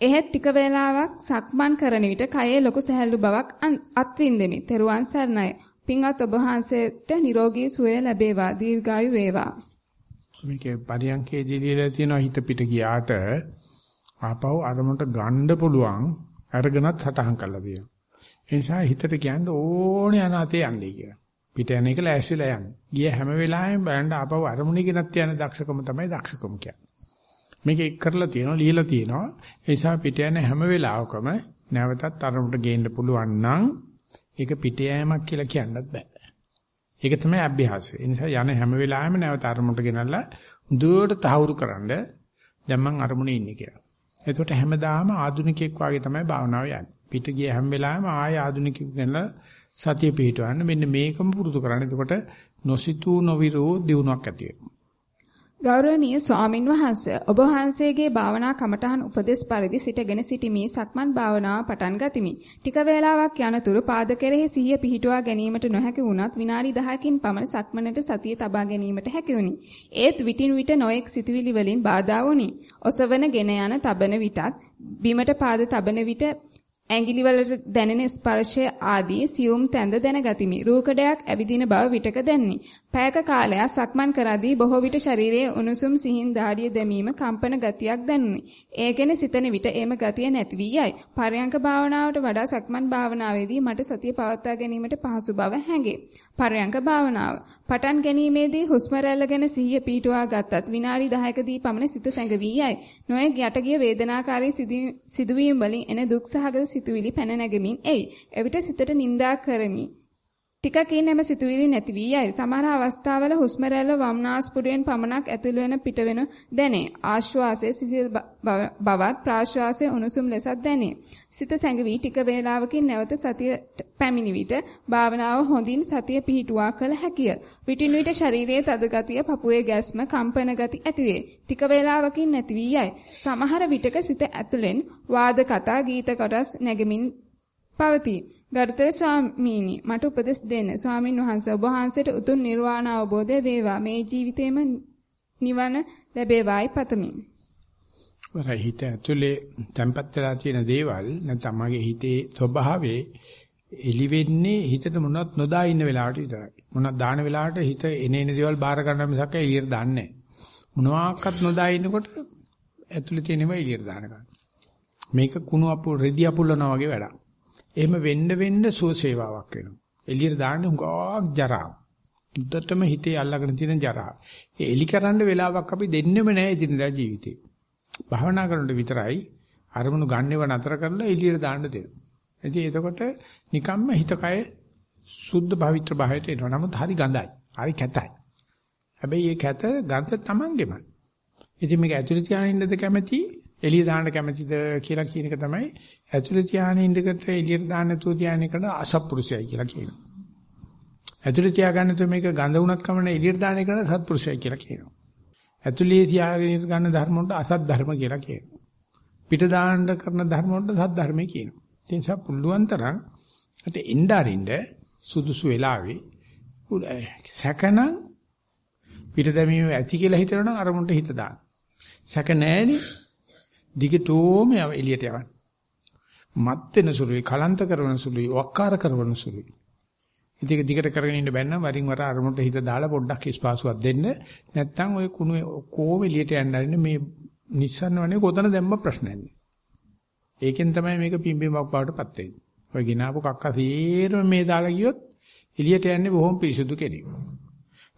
එහෙත් ටික වේලාවක් සක්මන් කරන විට කයේ ලොකු සැහැල්ලු බවක් අත්විඳෙමි. තෙරුවන් සරණයි. පින්වත් ඔබ වහන්සේට නිරෝගී සුවය ලැබේවා. දීර්ඝායු වේවා. මේකේ පරියන්කේදී දීලා තියෙනවා හිත පිට ගියාට ආපහු අරමුණට ගන්න පුළුවන් අරගෙනත් සටහන් කරලා තියෙනවා. ඒ නිසා හිතට කියන්න ඕනේ අනාතේ යන්නේ කියලා. පිට යන එක ලෑස්තිලා යන්න. ගිය හැම වෙලාවෙම බලන්න ආපහු අරමුණේ ගෙනත් යන දක්ෂකම තමයි දක්ෂකම කියන්නේ. මේක එක් කරලා තියෙනවා ලියලා තියෙනවා. ඒ නිසා පිට යන හැම වෙලාවකම නැවතත් අරමුණට ගේන්න පුළුවන් නම් ඒක පිට යෑමක් කියලා කියන්නත් බෑ. ඒක තමයි අභ්‍යාසය. ඒ නිසා යන හැම වෙලාවෙම නැවත අරමුණට ගෙනල්ලා දුවට තහවුරු කරන්න දැන් මං අරමුණේ ඉන්නේ කියලා. එතකොට හැමදාම ආදුනිකෙක් වගේ තමයි භාවනාව යන්නේ. පිට ගිය හැම වෙලාවෙම ආය ආදුනිකෙක් ගෙනලා සතිය පිහිටවන්න මෙන්න මේකම පුරුදු කරන්න. එතකොට නොසිතූ නොවිරෝ දිනුවක් ඇති වෙනවා. ගෞරවනීය ස්වාමින් වහන්සේ ඔබ වහන්සේගේ භාවනා කමඨහන් උපදෙස් පරිදි සිටගෙන සිටිමි සක්මන් භාවනාව පටන් ගතිමි. ටික වේලාවක් යනතුරු පාද කෙරෙහි සිහිය පිහිටුවා ගැනීමට නොහැකි වුණත් විනාඩි 10කින් පමණ සක්මනට සතිය තබා ගැනීමට හැකි වුණි. ඒත් විටින් විට නොඑක් සිතුවිලි වලින් බාධා වුණි. ඔසවන ගෙන යන තබන විටත් බිමට පාද තබන විට ඇඟිලි වලට දැනෙන ස්පර්ශය ආදී සියුම් තැඳ දැනගතිමි. රූකඩයක් ඇවිදින බව විටක දැන්නි. පැයක කාලයක් සක්මන් කරද්දී බොහෝ විට ශරීරයේ උණුසුම් සිහින් දාඩිය දැමීම කම්පන ගතියක් දැනුනි. ඒ ගැන සිතන විට එම ගතිය නැති වී යයි. පරයන්ක භාවනාවට වඩා සක්මන් භාවනාවේදී මට සතිය පවත්වා ගැනීමට පහසු බව හැඟේ. පරයන්ක භාවනාව. පටන් ගැනීමේදී හුස්ම රැල්ල ගැන සිහිය පීටුවා ගත්තත් විනාඩි 10කදී පමණ සිත සැඟවී යයි. නොයෙක් යටගිය වේදනාකාරී සිදුවීම් වලින් එන දුක් සහගත සිතුවිලි පැන නැගෙමින් එයි. එවිට සිතට නිඳා කරමි. ටිකකින් එම සිතුවිලි නැති වී යයි. සමහර අවස්ථාවල හුස්ම රැල්ල වම්නාස්පුඩුවෙන් පමණක් ඇතුළු වෙන පිට වෙන දැනේ. ආශ්වාසයේ සිසිල් බවත් ප්‍රාශ්වාසයේ උණුසුම් ලෙසත් දැනේ. සිත සැඟවි ටික වේලාවකින් නැවත සතිය පැමිණි විට භාවනාව හොඳින් සතිය පිහිටුවා කළ හැකිය. විටින් විට ශරීරයේ තද ගතිය, පපුවේ ගැස්ම, කම්පන ගති ඇතිවේ. ටික වේලාවකින් නැති වී යයි. සමහර විටක සිත ඇතුළෙන් වාද කතා, ගීත කොටස් නැගෙමින් පවතී. ගරුතර ස්වාමීනි මට උපදෙස් දෙන්න. ස්වාමින් වහන්සේ ඔබ වහන්සේට උතුම් නිර්වාණ අවබෝධය වේවා. මේ ජීවිතේම නිවන ලැබේවායි පතමි. වරයි හිත ඇතුලේ තැම්පත් වෙලා තියෙන දේවල් නැත්නම් මගේ හිතේ ස්වභාවයේ එලි වෙන්නේ හිතට මොනවත් නොදා ඉන්න වෙලාවට විතරයි. මොනවත් දාන වෙලාවට හිත එන එන දේවල් බාර ගන්න මිසක් එළියට දාන්නේ නැහැ. මොනවාක්වත් නොදා ඉන්නකොට ඇතුලේ තියෙනවා එළියට දාන ගන්න. මේක කුණු අපු රෙදි අපුල්ලනවා වගේ වැඩක්. එහෙම වෙන්න වෙන්න සුව සේවාවක් වෙනවා. එළියට දාන්න හුඟක් ජරා. උද්දටම හිතේ අල්ලගෙන තියෙන ජරා. ඒ එලි කරන්න වෙලාවක් අපි දෙන්නෙම නැහැ ඉදින්දා ජීවිතේ. භාවනා කරනකොට විතරයි අරමුණු ගන්නව නතර කරලා එළියට දාන්න දෙනවා. ඉතින් එතකොට නිකම්ම හිත කය සුද්ධ භාවිත්‍ර භාවයට එනවා. නමුත් හරි ගඳයි. හරි කැතයි. හැබැයි මේ කැත ගඳ තමන්ගෙමයි. ඉතින් මේක ඇතුළේ තියාගෙන ඉන්නද කැමැති එළිය දාන්න කැමැතිද කියලා කියන එක තමයි ඇතුළේ තියාගෙන ඉන්නකට එළියට දාන්න නැතුව තියාගෙන එකට අසත්පුරුෂයයි කියලා කියනවා. ඇතුළේ තියාගන්න නැතුව මේක ගඳ වුණත් කමන එළියට දාන එකට සත්පුරුෂයයි කියලා කියනවා. ඇතුළේ තියාගෙන ගන්න ධර්ම වලට අසත් ධර්ම කියලා කියනවා. පිට දාන්න කරන ධර්ම වලට සත් ධර්මයි කියනවා. ඒ නිසා පුළුවන් තරම් අට ඉnderින්ද සුදුසු වෙලාවේ සැකනම් පිට දැමීම ඇති කියලා හිතනනම් අරමුණට හිත දාන්න. සැක නැහැනේ දිගටෝම එළියට යවන්න. මත් වෙන සුළුයි, කලන්ත කරන සුළුයි, වක්කාර කරන සුළුයි. ඉතින් දිගට කරගෙන ඉන්න බැන්නම් වරින් වර අරමුණට හිත දාලා පොඩ්ඩක් ස්පාසුවක් දෙන්න. නැත්තම් ওই කුණුවේ කොහොම එළියට යන්න හරින්නේ මේ නිස්සන්නවනේ කොතන දැම්ම ප්‍රශ්නයන්නේ. ඒකෙන් තමයි මේක පිම්බීමක් බවට පත් වෙන්නේ. ඔය ගినాපු කක්ක සේරම මේ දාලා ගියොත් එළියට යන්නේ බොහොම පිරිසුදු කෙනෙක්.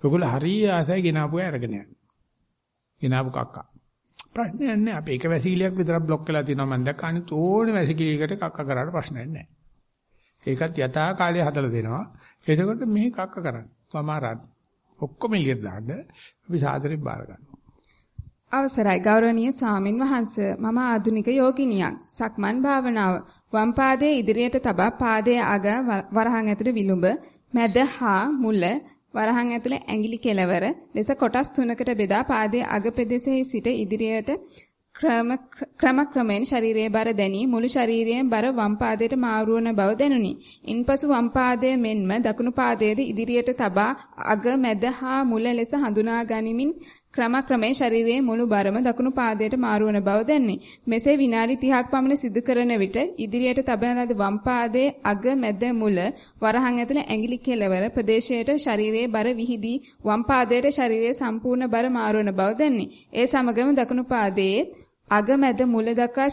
ඔයගොල්ලෝ හරිය ආසයි ගినాපුවා අරගෙන යන්නේ. ගినాපු කක්කා. ප්‍රශ්නයක් නැහැ. අපි එක වැසිකිලියක් විතරක් બ્લોක් වෙලා තියෙනවා මම දැක්ක අනිත් ඕනේ වැසිකිලියකට කක්ක කරාට ප්‍රශ්නයක් නැහැ. ඒකත් යථා කාලය හදලා දෙනවා. එතකොට මේ කක්ක කරන්නේ. සමහරක් ඔක්කොම ඉලියට දාන්න අපි සාදරයෙන් බාර ගන්නවා. අවසරයි ගෞරවනීය ස්වාමින් වහන්සේ මම ආධුනික යෝගිනියක්. සක්මන් භාවනාව වම් පාදයේ ඉදිරියට තබා පාදයේ අග වරහන් ඇතුළේ විලුඹ මැද හා මුල වරහන් ඇතුලේ ඇඟිලි කෙලවර ලෙස කොටස් තුනකට බෙදා පාදයේ අග පෙදෙසෙහි සිට ඉදිරියට ක්‍රම ක්‍රම ක්‍රමෙන් ශරීරයේ බර දැනී මුළු ශරීරයෙන් බර වම් පාදයට මාරු වන බව දැනුනි. ඉන්පසු වම් පාදයේ මෙන්ම දකුණු පාදයේද ඉදිරියට තබා අග මැද හා මුල ලෙස හඳුනා ගනිමින් ක්‍රමක්‍රමයෙන් ශරීරයේ මුළු බරම දකුණු පාදයට මාරු වන බව දැනේ. මෙසේ විනාඩි 30ක් පමණ සිදු කරන විට ඉදිරියට තබන ලද වම් පාදයේ අග මැද මුල වරහන් ඇතුළේ ඇඟිලි කෙළවර ප්‍රදේශයට ශරීරයේ බර විහිදී වම් පාදයට ශරීරයේ සම්පූර්ණ බර මාරු වන බව දැනේ. ඒ සමගම දකුණු පාදයේ අග මැද මුල දක්වා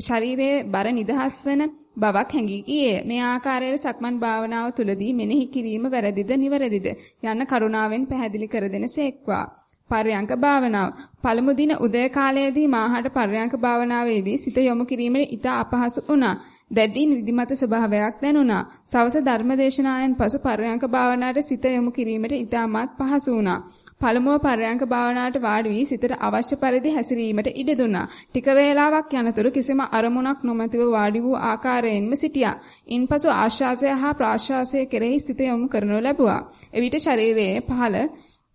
ශරීරයේ බර නිදහස් වන බවක් හැඟී ගියේ. මේ ආකාරයට සක්මන් භාවනාව තුළදී මෙනෙහි කිරීම වැරදිද නිවැරදිද යන්න කරුණාවෙන් පැහැදිලි කර දෙන සේක්වා. පර්යංක භාවනාව. පළමු දින උදය කාලයේදී මාහට පර්යංක භාවනාවේදී සිත යොමු කිරීමේ ඉතා අපහසු වුණා. දැඩි නිදිමත ස්වභාවයක් දැනුණා. සවස ධර්මදේශනායන් පසු පර්යංක භාවනාවට සිත යොමු කිරීමට ඉතාමත් පහසු වුණා. පළමුව පරයන්ක භාවනාවට වාඩි වී සිතට අවශ්‍ය පරිදි හැසිරීමට ඉඩ දුන්නා. ටික වේලාවක් යනතුරු කිසිම අරමුණක් නොමැතිව වාඩි වූ ආකාරයෙන්ම සිටියා. ඉන්පසු ආශ්වාසය හා ප්‍රාශ්වාසය කෙරෙහි සිත යොමු කරනු ලැබුවා. එවිට ශරීරයේ පහළ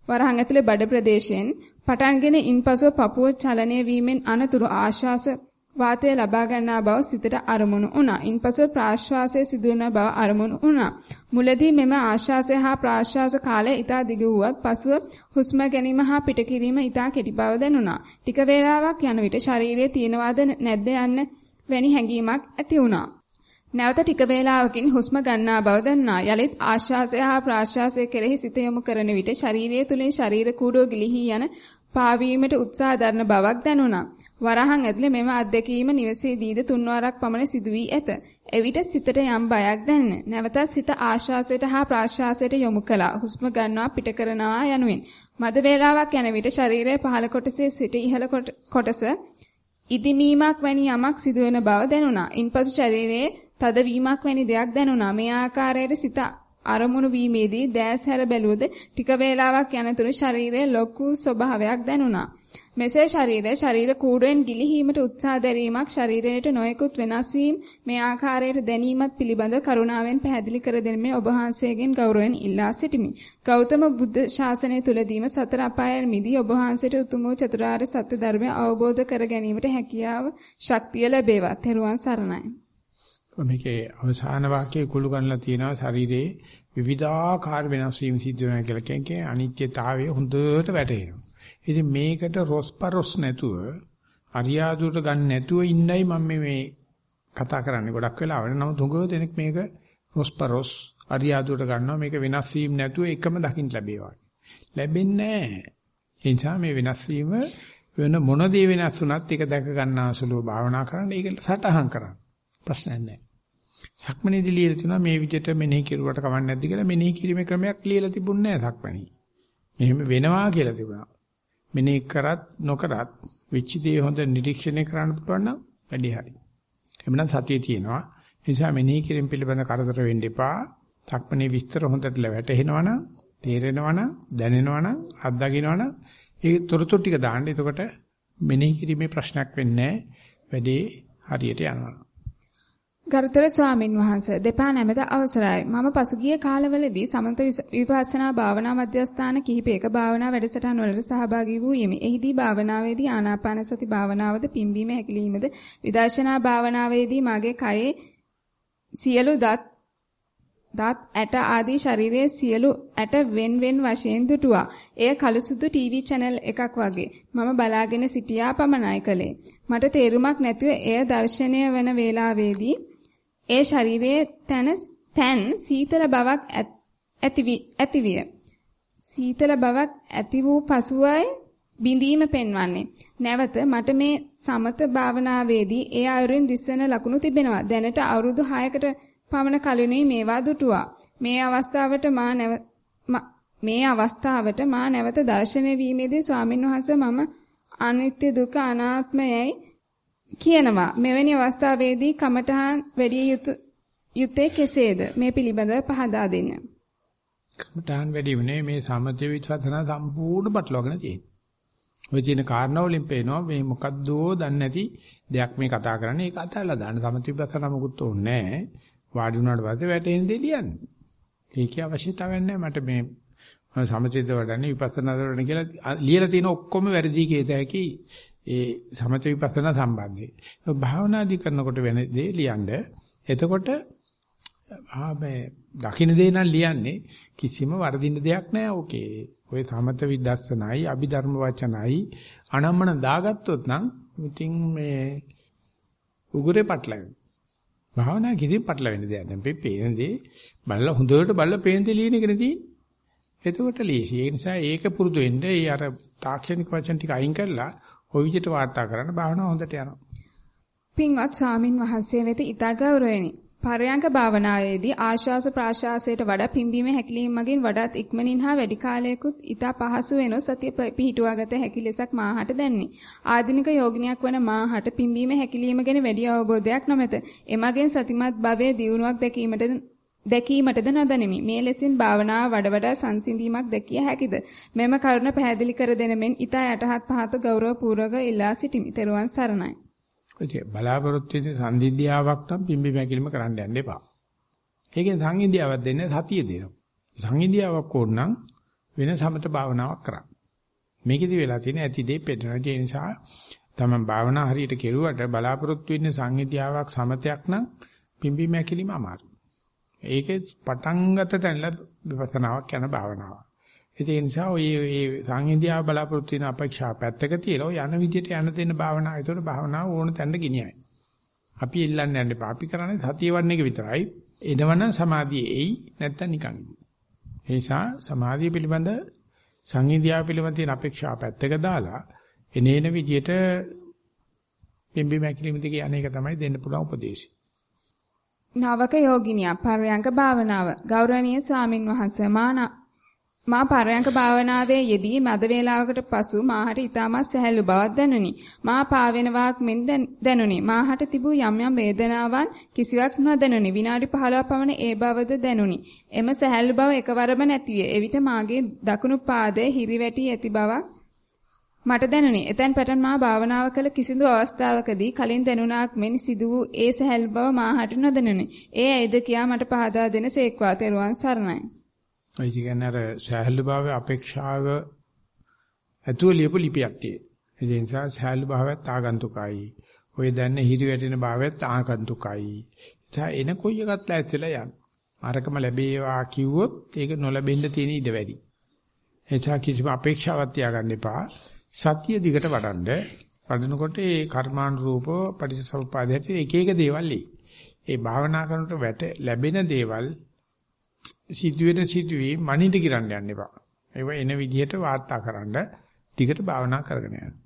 වරහන් ඇතුලේ බඩ ප්‍රදේශයෙන් පටන්ගෙන ඉන්පසු පපුව චලනය වීමෙන් අනතුරු ආශ්වාස වාතය ලබා ගන්නා බව සිතට අරමුණු වුණා. ඉන්පසු ප්‍රාශ්වාසයේ සිදුවන බව අරමුණු වුණා. මුලදී මෙම ආශ්වාසය හා ප්‍රාශ්වාස කාලය ඊටා දිග වුවත් පසුව හුස්ම ගැනීම හා පිටකිරීම ඊටා කෙටි බව දැනුණා. ටික වේලාවක් යන විට ශරීරයේ තියෙනවද නැද්ද යන්න වැනි හැඟීමක් ඇති වුණා. නැවත ටික වේලාවකින් හුස්ම ගන්නා බව දැනුණා. යලිත් ආශ්වාසය හා ප්‍රාශ්වාසය කෙරෙහි සිත යොමු කරන විට ශරීරය තුලින් ශරීර කූඩුව ගිලිහි යන පාවීමට උත්සාහ දරන බවක් දැනුණා. වරහන් ඇතුලේ මෙම අත්දැකීම නිවසේදීද තුන්වරක් පමණ සිදු වී ඇත. එවිට සිතට යම් බයක් දැනෙන. නැවතත් සිත ආශ්වාසයට හා ප්‍රාශ්වාසයට යොමු කළා. හුස්ම ගන්නවා පිට කරනවා යනුවෙන්. මද වේලාවක් යන විට ශරීරයේ පහළ කොටසේ සිට ඉහළ කොටස ඉදිමීමක් වැනි යමක් සිදුවෙන බව දැනුණා. ඉන්පසු ශරීරයේ තදවීමක් වැනි දෙයක් දැනුණා. මේ ආකාරයට සිත අරමුණු වීමේදී දැස් හැර බැලුවද ටික වේලාවක් යනතුරු ශරීරයේ ලොකු ස්වභාවයක් දැනුණා. මෙසේ ශරීරය ශරීර කූඩුවෙන් ගිලිහීමට උත්සාහ දැරීමක් ශරීරයට නොයෙකුත් වෙනස් වීම මේ ආකාරයට දැනීමත් පිළිබඳ කරුණාවෙන් පැහැදිලි කර දෙන්නේ ඔබ වහන්සේගෙන් ගෞරවයෙන් ඉල්ලා සිටිමි. ගෞතම බුද්ධ ශාසනය තුලදීම සතර අපායන් මිදී ඔබ වහන්සේට උතුම් වූ චතුරාර්ය සත්‍ය ධර්මය අවබෝධ කර ගැනීමට හැකියාව ශක්තිය ලැබේවා. තෙරුවන් සරණයි. මේකේ අවසාන වාක්‍යයේ කුළු ගන්නලා තියෙනවා ශරීරයේ විවිධාකාර වෙනස් වීම සිද්ධ වෙනවා කියලා කියන්නේ අනිත්‍යතාවය හොඳට වැටහෙනවා. ඉතින් මේකට රොස්පරොස් නැතුව අරියාදුට ගන්න නැතුව ඉන්නයි මම මේ කතා කරන්නේ ගොඩක් වෙලාවට. නමුත් හුඟව දෙනෙක් මේක රොස්පරොස් අරියාදුට ගන්නවා මේක වෙනස් වීම නැතුව එකම දකින්න ලැබේවා. ලැබෙන්නේ නැහැ. ඒ නිසා මේ වෙනස් වීම වෙන මොන දේ වෙනස් වුණත් ඒක දැක ගන්න අසලුව භාවනා කරන්න ඒක සටහන් කරන්න. ප්‍රශ්නයක් නැහැ. සක්මණේදී ලියලා තියෙනවා මේ විදිහට මෙනෙහි කෙරුවට කවන්නේ නැද්ද කියලා මෙනෙහි කිරීමේ ක්‍රමයක් ලියලා තිබුණේ නැහැ සක්මණේ. මෙහෙම වෙනවා කියලා තිබුණා. මෙනෙහි කරත් නොකරත් විචි දේ හොඳ නිරීක්ෂණය කරන්න පුළුවන් නම් වැඩි හරි. එhmenan සතිය තියෙනවා. ඒ නිසා මෙනෙහි කිරීම පිළිබඳ කරදර වෙන්න එපා. තක්මනේ විස්තර හොඳට වැටහෙනවනම්, තේරෙනවනම්, දැනෙනවනම්, අත්දකින්නවනම් ඒ තොරතුරු ටික දාන්න. එතකොට මෙනෙහි කිරීමේ ප්‍රශ්නයක් වෙන්නේ නැහැ. වැඩේ හරියට යනවා. ගරුතර ස්වාමින් වහන්සේ දෙපා නැමෙත අවසරයි. මම පසුගිය කාලවලදී සමන්ත විපස්සනා භාවනා මධ්‍යස්ථාන කිහිපයක භාවනා වැඩසටහන් වලට සහභාගී වූ යෙමි. එහිදී භාවනාවේදී ආනාපාන සති භාවනාවද පිම්බීම හැකිලීමද විදර්ශනා භාවනාවේදී මාගේ කයේ සියලු දත් දත් ඇට ආදී ශරීරයේ සියලු ඇට wen wen වශයෙන් දුටුවා. එය කළුසුදු ටීවී channel එකක් වගේ. මම බලාගෙන සිටියා පමණයි කලේ. මට තේරුමක් නැතිව එය දර්ශනය වන වේලාවේදී ඒ ශරීරයේ තන තැන් සීතල බවක් ඇතිවිය. සීතල බවක් ඇති වූ පසුවයි බිඳීම පෙන්වන්නේ. නැවත මට මේ සමත භාවනාවේදී ඒ අයුරින් දිස්වන ලකුණු තිබෙනවා. දැනට අවුරුදු 6කට පමණ කලිනුයි මේවා දුටුවා. මේ අවස්ථාවට මා මේ අවස්ථාවට මා නැවත දර්ශනය වීමේදී ස්වාමින්වහන්සේ මම අනිත්‍ය දුක අනාත්මයයි කියනවා. මෙවැනි අවස්ථාවේදී කමඨහන් වැඩි යුතු යුත්තේ කෙසේද? මේ පිළිබඳව පහදා දෙන්න. කමඨහන් වැඩි වුණේ මේ සමථ විචාතන සම්පූර්ණ පටලවාගෙන තියෙනවා. ඔය තියෙන කාරණා වලින් පේනවා මේ මොකද්දෝ දන්නේ නැති දෙයක් මේ කතා කරන්නේ ඒක අතල්ලා දාන්න සමථ විපස්සනා මොකුත් ඕනේ නැහැ. වාඩි වුණාට පස්සේ වැටෙන දේ ලියන්නේ. ඒකේ අවශ්‍යතාවයක් නැහැ මට මේ සමථිත වඩන්නේ විපස්සනා වඩන්නේ කියලා ලියලා තියෙන ඔක්කොම වැරදි කීත හැකි ඒ සමථ විපස්සනා සම්බන්ධයි. භාවනාදි කරනකොට වෙන දේ ලියන්න. එතකොට ආ මේ දකින්න දේ නම් ලියන්නේ කිසිම වර්ධින්න දෙයක් නැහැ ඕකේ. ඔය සමත විදර්ශනයි අභිධර්ම වචනයි අනම්මන දාගත්තොත් නම් ඉතින් මේ උගුරේ පටලවෙන. භාවනා කිසිම පටලවෙන්න දෙයක් නැහැ. මේ පේන දේ බලලා හොඳට බලලා පේන දේ ලියන එකනේ තියෙන්නේ. එතකොට ලීසි. ඒ නිසා ඒක පුරුදු වෙන්න ඒ අර තාක්ෂණික වචන ටික අයින් කරලා ওই විදිහට වාර්තා කරන්න භාවනාව හොඳට යනවා. පින්වත් ස්වාමින් වහන්සේ වෙත ඉතා ගෞරවණි. පරයන්ක භාවනාවේදී ආශ්වාස ප්‍රාශ්වාසයට වඩා පිම්බීම හැකිලිම මගින් වඩාත් ඉක්මනින් හා වැඩි කාලයකට ඉතා පහසු වෙනොත් සතිය පිහිටුවාගත හැකි ලෙසක් මාහට දැන්නේ. ආධුනික යෝගිනියක් වන මාහට පිම්බීම හැකිලිම ගැන වැඩි අවබෝධයක් නොමැත. එමගින් සතිමත් භවයේ දියුණුවක් දැකීමට දැකීමටද නොදැනෙමි. මේ ලෙසින් භාවනාව වඩ වඩා සංසිඳීමක් දැකිය හැකිද? මෙම කරුණ පැහැදිලි කර දෙන මෙන් ඊට යටහත් පහත ගෞරවපූර්වක ඉල්ලා සිටිමි. ත්වන් සරණයි. ඔය බලාපොරොත්තු වෙන සංදිද්‍යාවක් නම් පිම්බි මැකිලිම කරන්න යන්න එපා. ඒකෙන් සංහිඳියාවක් දෙන්නේ සතිය දෙනවා. සංහිඳියාවක් ඕන නම් වෙන සමත භාවනාවක් කරන්න. මේකෙදි වෙලා තියෙන ඇති දේ පෙන්නන ඒ නිසා තමයි භාවනා හරියට කෙරුවට බලාපොරොත්තු වෙන්නේ සංහිඳියාවක් සමතයක් නම් පිම්බි මැකිලිම අමාරුයි. ඒකේ පටන් ගත තැනලා විපස්සනාවක් යන භාවනාවක්. ඒ නිසා ඔය ඒ සංහිඳියාව බලාපොරොත්තු වෙන අපේක්ෂා පැත්තක තියලා ඔය යන විදිහට යන දෙන්න භාවනාව. ඒතකොට භාවනාව ඕන තැනට ගෙනියයි. අපි ඉල්ලන්නේ නැහැ. අපි කරන්නේ සතිය වඩන එක විතරයි. එනවනම් සමාධිය එයි නැත්තම් නිකන්. ඒ නිසා සමාධිය පිළිබඳ සංහිඳියාව පිළිබඳ තියෙන අපේක්ෂා පැත්තක දාලා එනේන විදිහට පිම්බි මැකිලිම දිගේ අනේක තමයි දෙන්න පුළුවන් උපදේශය. නවක යෝගිනියා පර්යංක භාවනාව ගෞරවනීය ස්වාමින් වහන්සේ මානා මා පරයන්ක භාවනාවේ යෙදී මද වේලාවකට පසු මාහට ඊටමත් සැහැල්ලු බවක් දැනුනි. මා පාවෙනවාක් මෙන් දැනුනි. මාහට තිබූ යම් යම් වේදනාවන් කිසිවක් නොදැනුනි. විනාඩි 15ක් පමණ ඒ බවද දැනුනි. එම සැහැල්ලු බව එකවරම නැතිවේ. එවිට මාගේ දකුණු පාදයේ හිරිවැටි ඇති බවක් මට දැනුනි. එතෙන් පටන් මා භාවනාව කළ කිසිදු අවස්ථාවකදී කලින් දැනුණාක් මෙන් සිදු වූ ඒ සැහැල්ලු බව මාහට නොදැනුනි. ඒ ඇයිද කියා මට පහදා දෙන සේක්වා තෙරුවන් සරණයි. ඒ කියන්නේ අර සහැල්ලු භාවයේ අපේක්ෂාව ඇතුව ලියපු ලිපියක් තියෙන. ඒ නිසා සහැල්ලු භාවයත් ආගන්තුකයි. ඔය දැන්න හිරි වැටෙන භාවයත් ආගන්තුකයි. ඒ එන කොයි එකත් ලෑස්තිලා යන්න. අරකම ලැබේවා කිව්වොත් ඒක නොලැබෙන්න තියෙන ඉඩ වැඩි. එචා කිසිම අපේක්ෂාවක් තියාගන්න එපා. සතිය දිගට වඩන්ඩ වඩනකොට ඒ කර්මානුරූපව පටිච්චසමුප්පාදයට එක එක දේවල් ඒ භාවනා කරනකොට වැට ලැබෙන දේවල් සිදුවෙන සිදුවී මනින්ද කිරන්න යන්න එපා. ඒව එන විදිහට වාර්තා කරන්න ටිකට භාවනා කරගෙන යන්න.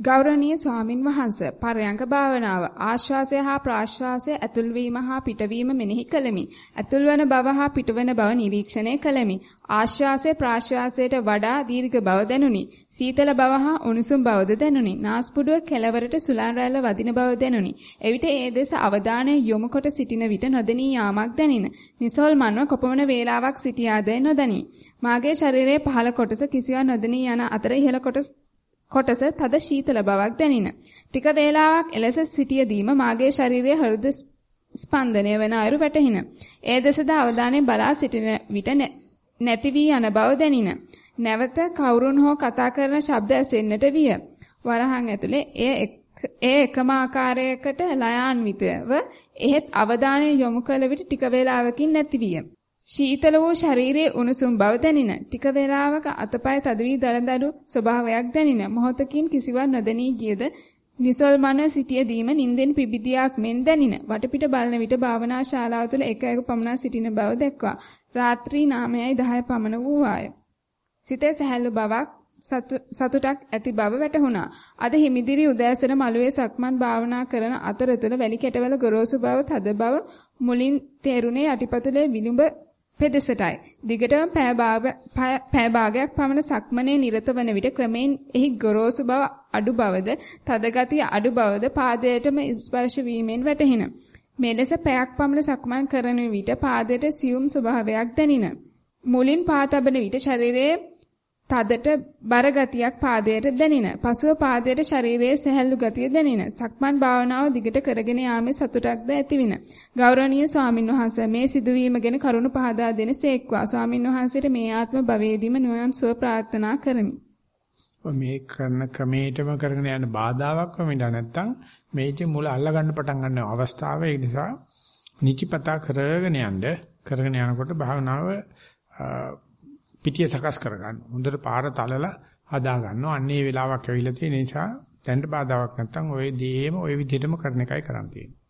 ගෞරවනීය ස්වාමින් වහන්සේ පරයන්ක භාවනාව ආශ්වාසය හා ප්‍රාශ්වාසය ඇතුල්වීම හා පිටවීම මෙනෙහි කළෙමි. ඇතුල්වන බව හා පිටවන බව නිරීක්ෂණය කළෙමි. ආශ්වාසය ප්‍රාශ්වාසයට වඩා දීර්ඝ බව දැනුනි. සීතල බව හා උණුසුම් බවද දැනුනි. නාස්පුඩුව කෙළවරට සුලන් රැල්ල වදින බව දැනුනි. එවිට ඒ දෙස අවධානය යොමු කොට සිටින විට නොදෙනී යාමක් දැනින. නිසල්මන්ව කොපමණ වේලාවක් සිටියාදැයි නොදනි. මාගේ ශරීරයේ පහළ කොටස කිසිවක් නොදෙනී යන අතර ඉහළ කොටස කොටස තද ශීතල බවක් දැනින. ටික වේලාවක් එලෙස සිටියදීම මාගේ ශරීරයේ හෘද ස්පන්දනය වන අයුරු වැටහින. ඒ දෙසද අවධානයෙන් බලා සිටින විට නැති වී යන බව දැනින. නැවත කවුරුන් හෝ කතා කරන ශබ්ද ඇසෙන්නට විය. වරහන් ඇතුලේ එය ඒ එකම ආකාරයකට ලයාන්විතව එහෙත් අවධානය යොමු කළ විට ටික වේලාවකින් නැති විය. ශීතල වූ ශරීරයේ උණුසුම් බව දැනින. ටික වේලාවක අතපය තද වී දලදඩු ස්වභාවයක් දැනින. මොහොතකින් කිසිවක් නොදැනී ගියද නිසල්මන සිටියදීම නින්දෙන් පිබිදියාක් මෙන් දැනින. වටපිට බලන විට භාවනා ශාලාව තුළ එක එක පමණ සිටින බව දැක්වා. රාත්‍රී 9යි 10 පමණ වූවාය. සිතේ සැහැල්ලු බවක් සතුටක් ඇති බව වැටහුණා. අද හිමිදිරි උදෑසන මළුවේ සක්මන් භාවනා කරන අතරතුර වැලි කැටවල ගොරෝසු බව තද බව මුලින් තේරුණේ යටිපතුලේ විලුඹ පෙදෙසටයි. දිගටම පෑ භාගයක් පමණ සක්මනේ නිරත වන විට ක්‍රමෙන් එහි ගොරෝසු බව අඩු බවද, තද ගතිය අඩු බවද පාදයටම ස්පර්ශ වීමෙන් වැටහින. මෙලෙස පැයක් පමණ සක්මන් කරන විට පාදයට සියුම් ස්වභාවයක් දැනින. මුලින් පා තබන විට ශරීරයේ තදට බර ගතියක් පාදයට දැනින. පසුව පාදයට ශරීරයේ සැහැල්ලු ගතිය දැනින. සක්මන් භාවනාව දිගට කරගෙන යාමේ සතුටක්ද ඇතිවින. ගෞරවනීය ස්වාමින් වහන්සේ මේ සිදුවීම ගැන කරුණු පහදා දෙන සේක්වා. ස්වාමින් වහන්සේට මේ ආත්ම භවයේදීම නිවන් සුව ප්‍රාර්ථනා කරමි. මේ කරන ක්‍රමයටම කරගෙන යන බාධාවක් වෙමිට නැත්තම් මේකේ මුල අල්ල ගන්න පටන් ගන්න අවස්ථාව ඒ නිසා නිචිපතා කරගෙන යන්න කරගෙන යනකොට භාවනාව පිටිය සකස් කරගන්න. හොඳට පාර තලලා හදා ගන්නවා. අන්නේ වෙලාවක් ඇවිල්ලා තියෙන නිසා දැන්ට බාධාවක් නැත්තම් ওই දේම ওই විදිහටම කරන එකයි කරන් තියෙන්නේ.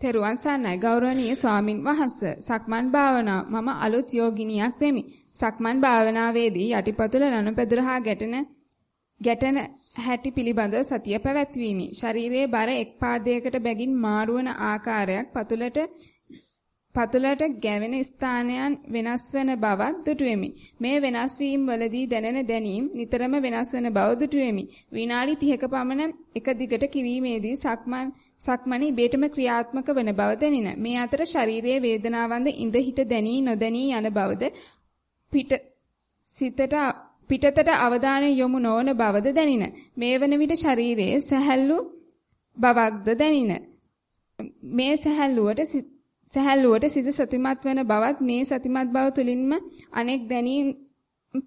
තෙරුවන් සරණයි ගෞරවනීය ස්වාමින් වහන්සේ. සක්මන් භාවනාව මම අලුත් යෝගිනියක් වෙමි. සක්මන් භාවනාවේදී යටිපතුල ලනුපැදුර හා ගැටෙන ගැටෙන හැටි පිළිබඳ සතිය පැවැත්වීමි. ශරීරයේ බර එක් පාදයකට බැගින් මාරුවන ආකාරයක් පතුලට පතුලට ගැවෙන ස්ථානයන් වෙනස් වන බවත් දුටුවෙමි. මේ වෙනස් වීම වලදී දැනෙන දැනීම් නිතරම වෙනස් වන බව දුටුවෙමි. විනාඩි 30ක පමණ එක දිගට කිරීමේදී සක්මන් සක්මණේ ඉබේටම ක්‍රියාත්මක වන බව දැනින. මේ අතර ශාරීරියේ වේදනාවන්ද ඉඳ හිට දැනී නොදැනී යන බවද පිට සිතට පිටතට අවධානය යොමු නොවන බවද දැනින. මේ වන විට ශරීරයේ සැහැල්ලු බවක්ද දැනින. මේ සැහැල්ලුවට සැහැල්ලුවට සිත සතිමත් වන බවත් මේ සතිමත් බව තුලින්ම අනෙක් දැනීම්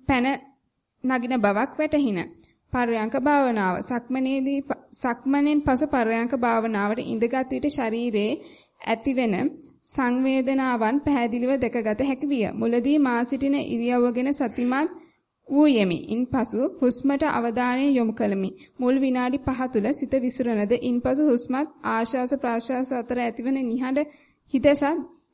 පැන නගින බවක් වැටහින. පර්යංක භාවනාව සක්මනේදී සක්මනෙන් පසු පර්යංක භාවනාවට ඉඳගත් විට ශරීරයේ ඇතිවෙන සංවේදනාවන් පැහැදිලිව දැකගත හැකි විය. මුලදී මා සිටින ඉරියව්ව ගැන සතිමත් වූ යෙමි. ඉන්පසු හුස්මට අවධානය යොමු කළමි. මුල් විනාඩි 5 තුල සිත විසිරනද ඉන්පසු හුස්මත් ආශ්වාස ප්‍රාශ්වාස අතර ඇතිවන නිහඬ හිතසක්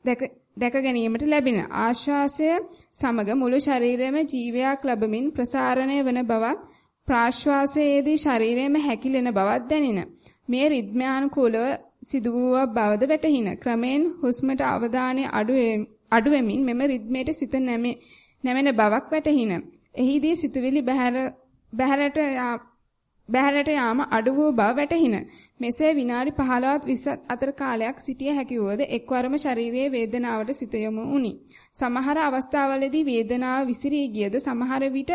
දැක දැක ගැනීමට ලැබින ආශ්වාසය සමග මුළු ශරීරයම ජීවයක් ලැබමින් ප්‍රසාරණය වන බවත් ප්‍රාශ්වාසයේදී ශරීරයම හැකිලෙන බවක් දැනින. මේ රිද්මයානුකූලව සිදු වූ බවද වැටහින. ක්‍රමෙන් හුස්මට අවධානය අඩු වෙමින් මෙම රිද්මයට සිත නැමෙන බවක් වැටහින. එහිදී සිතුවිලි බහැර බහැරට බහැරට යාම අඩු වූ බව වැටහින. මෙසේ විනාඩි 15ත් 20ත් අතර කාලයක් සිටිය හැකි වුවද එක්වරම ශාරීරියේ වේදනාවට සිත යොමු වුනි. සමහර අවස්ථාවලදී වේදනාව විසිරී ගියද සමහර විට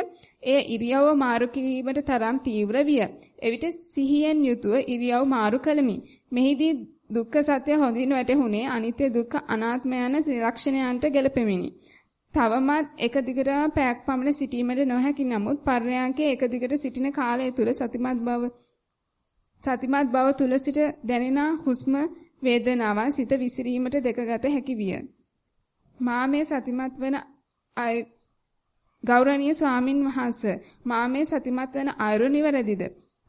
එය ඉරියව්ව මාරු කිරීමට තරම් තීව්‍ර විය. එවිට සිහියෙන් යුතුව ඉරියව් මාරු කළමි. මෙහිදී දුක්ඛ සත්‍ය හොඳින් වැටහුනේ අනිත්‍ය දුක්ඛ අනාත්ම යන ත්‍රිලක්ෂණයන්ට ගැලපෙමිනි. තවමත් එක දිගටම පැයක් පමණ සිටීමට නොහැකි නමුත් පර්යාංකයේ එක දිගට සිටින කාලය තුල සතිමත් බව සතිමත් බව තුල සිට දැනෙන හුස්ම වේදනාවන් සිත විසිරීමට දෙකගත හැකි විය. මා මේ සතිමත් වන අය ගෞරවනීය ස්වාමින් වහන්සේ මා මේ සතිමත් වන අයුරු නිවැරදිද?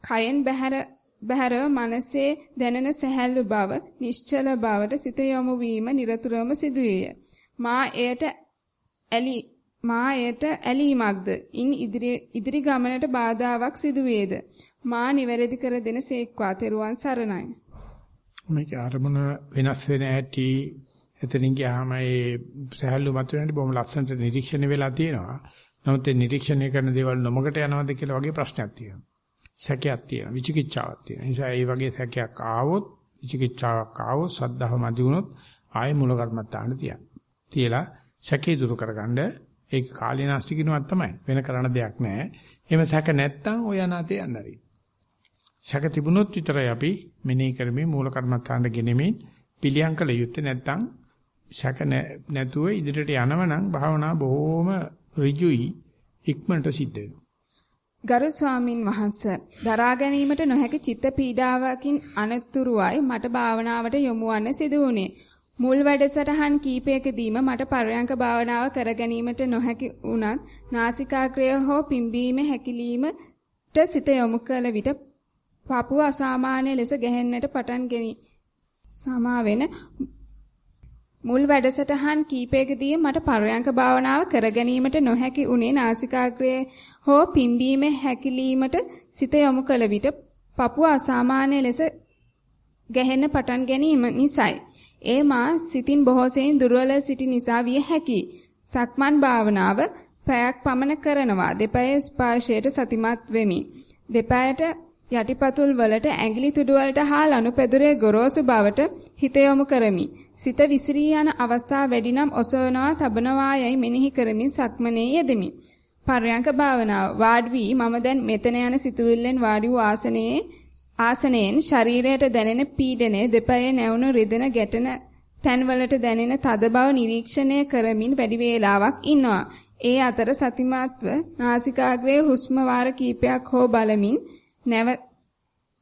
කයෙන් බහැර බහැරව මනසේ දැනෙන සැහැල්ලු බව, නිශ්චල බවට සිත යොමු වීම නිරතුරුවම සිදුවේය. මා එයට ඇලි මා එයට ඇලීමක්ද ඉන් ඉදිරි ඉදිරි ගමනට බාධාවක් සිදු වේද මා නිවැරදි කර දෙන සේක්වා තෙරුවන් සරණයි. මේක අරමුණ වෙනස් වෙන ඇති. එතනින් ගියාම ඒ සහැල්ලු මත වෙනදි බොහොම ලස්සනට නිරීක්ෂණය වෙලා තියෙනවා. නමුත් ඒ නිරීක්ෂණය කරන දේවල් නොමකට යනවද කියලා වගේ ප්‍රශ්නයක් තියෙනවා. සැකයක් තියෙනවා. විචිකිච්ඡාවක් තියෙනවා. නිසා ඒ වගේ සැකයක් ආවොත් විචිකිච්ඡාවක් ආවොත් සද්ධාව මදි වුණොත් ආයේ මුල කර්මත්තාන තියන්න. තියලා සැකේ දුරු කරගන්න ඒක කාලීනාස්ති කිනුවක් තමයි. වෙන කරන්න දෙයක් නැහැ. එහෙම සැක නැත්තම් ඔය අනාතේ යන්නරි. සැක තිබුණොත් විතරයි අපි මෙනෙහි කරමින් මූල කර්මස්ථානට ගෙනෙමින් පිළියම් කළ යුත්තේ නැත්තම් සැක නැතුව ඉදිරියට යනවනම් භාවනා බොහොම ඍජුයි ඉක්මනට සිද්ධ වෙනවා. ගරු ස්වාමින් වහන්සේ දරා ගැනීමට නොහැකි චිත්ත පීඩාවකින් අනතුරුවයි මට භාවනාවට යොමු වන්න සිදු වුණේ. මුල් වැඩසටහන් කීපයකදීම මට පරයන්ක භාවනාව කර ගැනීමට නොහැකි වුණත් නාසිකාග්‍රය හෝ පිම්බීම හැකිලීමට සිත යොමු කළ විට පපුව අසාමාන්‍ය ලෙස ගැහෙන්නට පටන් ගෙනි. සමා වෙන මුල් වැඩසටහන් කීපයකදී මට පරයන්ක භාවනාව කර ගැනීමට නොහැකි උනේ නාසිකාග්‍රය හෝ පිම්බීම හැකිලීමට සිත යොමු කළ විට පපුව අසාමාන්‍ය ලෙස ගැහෙන්න පටන් ගැනීම නිසායි. ඒ මා සිතින් බොහෝ සෙයින් දුර්වල සිටි නිසා විය හැකියි. සක්මන් භාවනාව පැයක් පමණ කරනවා. දෙපයේ ස්පර්ශයට සතිමත් වෙමි. දෙපයට යටිපතුල් වලට ඇඟිලි තුඩු වලට හා ලනුපැදුරේ ගොරෝසු බවට හිත යොමු කරමි. සිත විසිරී යන අවස්ථා වැඩි නම් ඔසවනවා තබනවා යයි මෙනෙහි කරමින් සක්මනේ යෙදෙමි. පර්යංක භාවනාව වාඩි වී මම දැන් මෙතන යන සිතුවිල්ලෙන් වාඩි වූ ආසනයේ ආසනයෙන් ශරීරයට දැනෙන පීඩනය දෙපයේ නැවුණු රිදෙන ගැටෙන තැන්වලට දැනෙන තද බව නිරීක්ෂණය කරමින් වැඩි වේලාවක් ඉන්නවා. ඒ අතර සතිමාත්ව නාසිකාග්‍රයේ හුස්ම වාර කීපයක් හෝ බලමින් නැව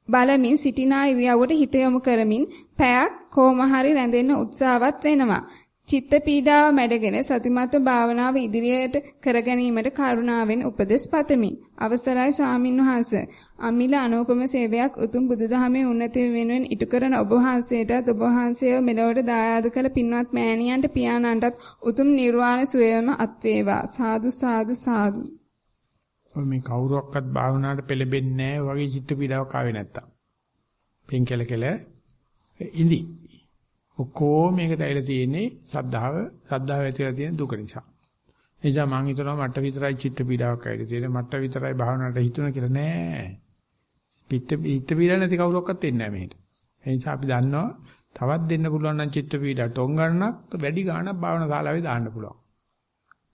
බලමින් සිටිනා ඉරියව්වට හිත යොමු කරමින් පැයක් කොහොම හරි රැඳෙන්න උත්සාහවත් වෙනවා. චිත්ත පීඩාව මැඩගෙන සතිමත් භාවනාව ඉදිරියට කර ගැනීමට කරුණාවෙන් උපදෙස් පතමි. අවසරයි ස්වාමින් වහන්සේ. අමිල අනෝපම සේවයක් උතුම් බුදුදහමේ උන්නතිය වෙනුවෙන් ඉටු කරන ඔබ වහන්සේටත් ඔබ වහන්සේව මෙලොවට දායාද කළ පින්වත් මෑණියන්ට පියාණන්ටත් උතුම් නිර්වාණ සුවයම අත් වේවා. සාදු සාදු සාදු. මේ කවුරුවක්වත් භාවනාවට පෙළඹෙන්නේ නැහැ වගේ චිත්ත පීඩාවක් ආවේ නැත්තම්. පෙන් කෙල කෙල ඉඳි. ඔක්කොම මේකට ඇවිල්ලා තියෙන්නේ සද්ධාව, සද්ධාව ඇතිලා තියෙන දුක නිසා. එනිසා මං හිතනවා මට විතරයි චිත්ත පීඩාවක් ඇවිල්ලා තියෙන්නේ මට විතරයි භාවනාවට හිතුණා කියලා නෑ. පිට පිට පීඩා නැති කවුරක්වත් එන්නේ නෑ මෙහෙට. ඒ නිසා අපි දන්නවා තවත් දෙන්න පුළුවන් නම් චිත්ත පීඩා ටොං ගන්නක් වැඩි ගාණක් භාවනා ශාලාවේ දාන්න පුළුවන්.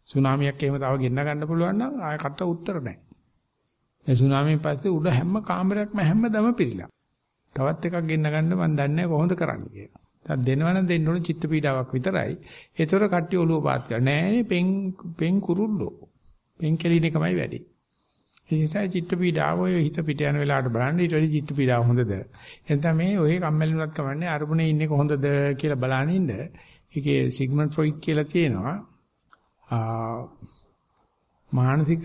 සුනාමියක් එහෙම තව ගෙන්න ගන්න පුළුවන් නම් ආය කට උත්තර නැහැ. ඒ සුනාමියෙන් පස්සේ උඩ හැම කාමරයක්ම හැමදම පිරීලා. තවත් එකක් ගෙන්න ගන්න මම දන්නේ කොහොමද කරන්න කියලා. දැන් දෙනවනම් දෙන්න ඕන චිත්ත පීඩාවක් විතරයි. ඒතර කට්ටිය ඔළුව පාත් කරලා නෑනේ පෙන් පෙන් කුරුල්ලෝ. පෙන් කෙලින එකමයි වැඩි. ඒ නිසා චිත්ත පීඩාව ඔය හිත පිට යන වෙලාවට බලන්න ඊට වැඩි චිත්ත පීඩාව හොඳද? එතන මේ ඔය කම්මැලි වුණත් කමන්නේ අරමුණේ ඉන්නේ කොහොඳද කියලා බලන ඉන්න. ඒකේ සිග්මන්ඩ් ෆ්‍රොයිඩ් කියලා තියෙනවා. මානසික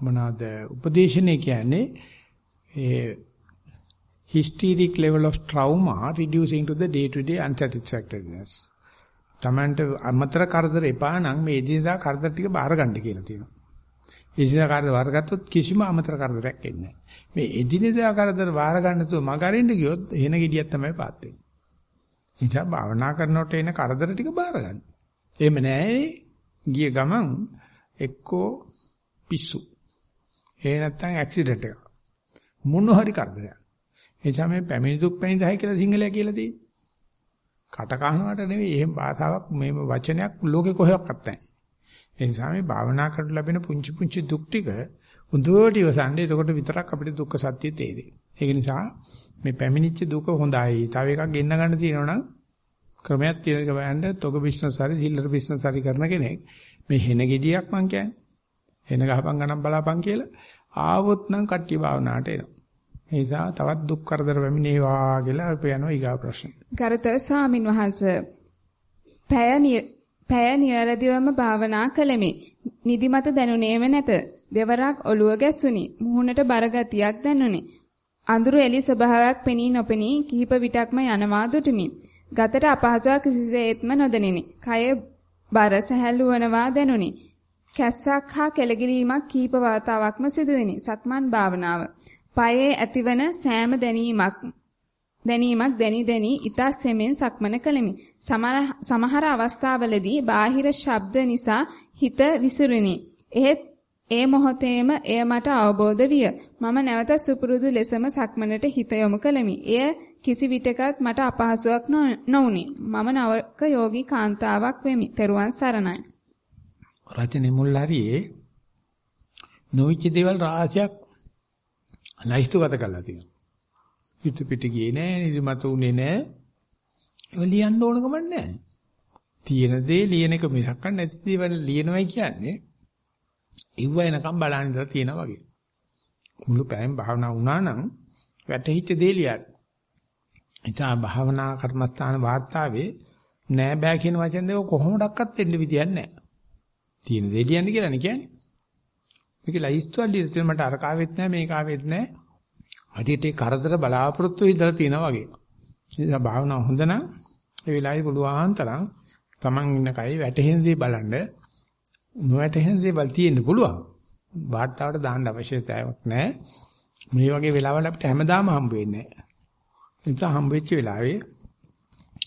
මොනවාද උපදේශනේ කියන්නේ ඒ hysteric level of trauma reducing to the day to day unsatisfactoriness. Tamanට අමතර කරදර එපා නම් මේ එදිනදා කරදර ටික බාර ගන්න කියලා තියෙනවා. එදිනදා කරදර වරගත්තොත් කිසිම අමතර කරදරයක් එන්නේ නැහැ. මේ එදිනදා කරදර බාර ගන්න තු මගරින්න ගියොත් එහෙන gediyak තමයි පාත් වෙන්නේ. නිසා භාවනා කරනකොට එන කරදර ටික බාර ගන්න. එහෙම නැහැ ගිය ගමන් එක්කෝ පිස්සු. එහෙ නැත්නම් ඇක්සිඩන්ට් එකක්. මොන හරි කරදරයක්. ඒ නිසා මේ පැමිණි දුක් පැමිණි කියලා සිංහලයා කියලා තියෙන්නේ. කට කහනවට නෙවෙයි එහෙම භාෂාවක් මේ වචනයක් ලෝකේ කොහෙවත් නැහැ. ඒ නිසා මේ භාවනා කරලා ලැබෙන පුංචි පුංචි දුක් ටික හොඳට ඉවසන්නේ එතකොට විතරක් අපිට දුක්ඛ සත්‍ය තේරෙයි. ඒක නිසා මේ පැමිණිච්ච දුක හොඳයි. තව එකක් ගෙන්න ගන්න තියෙනවා නම් ක්‍රමයක් තියෙනක බලන්න තොග බිස්නස් හරි සිල්ලර බිස්නස් හරි කරන කෙනෙක් මේ හෙන ගෙඩියක් මං කියන්නේ. හෙන ගහපන් ගණන් බලාපන් කියලා ආවොත් නම් කට්ටිය භාවනාවට එනවා. ඒ නිසා තවත් දුක් කරදර වෙමිනේවා කියලා අපි යනවා ඊගා ප්‍රශ්න. ගරුතර ස්වාමින් වහන්සේ පැය පැය නිරදිවම භාවනා කළෙමි. නිදිමත දැනුනේම නැත. දෙවරක් ඔළුව ගැස්සුනි. මුහුණට බරගතියක් දැනුනි. අඳුරු එලි ස්වභාවයක් පෙනී නොපෙනී කිහිප විටක්ම යනවා දුටුමි. ගතට අපහසුවක් කිසිසේත්ම නොදැනිනි. කය බර සැහැල්ලු වනවා දැනුනි. කැස්සක් හා කෙලගිරීමක් කීප වාතාවක්ම සිදුවිනි. සක්මන් භාවනාව. පයේ ඇතිවන සෑම දැනීමක් දැනීමක් දැනි දැනි ඊතා සෙමෙන් සක්මන කළෙමි. සමහර අවස්ථාවලදී බාහිර ශබ්ද නිසා හිත විසිරුණි. එහෙත් ඒ මොහොතේම එය මට අවබෝධ විය. මම නැවත සුපුරුදු ලෙසම සක්මනට හිත යොමු කළෙමි. එය කිසි විටකත් මට අපහසුයක් නොවුනි. මම නවක යෝගී කාන්තාවක් වෙමි. තෙරුවන් සරණයි. රචනෙ මුල් හරියේ නොවිච්ච දේවල් රාශියක් ලයිස්තුගත කරලා තියෙනවා. හිත පිට ගියේ නෑ, නිදිමත උනේ නෑ. ඒක ලියන්න ඕන ගමන් නෑ. තියෙන දේ ලියන එක මිසක් නැති දේවල් ලියනවයි කියන්නේ. ඉව්ව එනකම් බලන්න ඉඳලා තියෙනවා වගේ. මුළු පැයෙන් භාවනා වුණා නම් වැටහිච්ච දේ ලියන්න. එතන භාවනා කර්මස්ථාන වාර්තාවේ නෑ බෑ කියන වචන දෙක කොහොමඩක්වත් දෙන්න විදියක් නෑ. තියෙන දේ ලියන්න කියලා නේ කියන්නේ. මේක ලයිස්තුවල් ලියලා තියෙන මට අර කාවෙත් නෑ මේක ආවෙත් නෑ. අදිට ඒ කරදර බලාපොරොත්තු ඉඳලා තියෙනවා වගේ. ඒ නිසා භාවනාව හොඳ නම් ඒ වෙලාවේ පුළුවන් තරම් Taman ඉන්න කයි වැටහෙන දේ බලන්න නොවැටහෙන දේවල් තියෙන්න පුළුවන්. වාර්තාවට දාන්න අවශ්‍යතාවයක් නැහැ. මේ වගේ වෙලාවල් අපිට හැමදාම හම්බ වෙන්නේ නැහැ. ඒ නිසා හම්බ වෙච්ච වෙලාවේ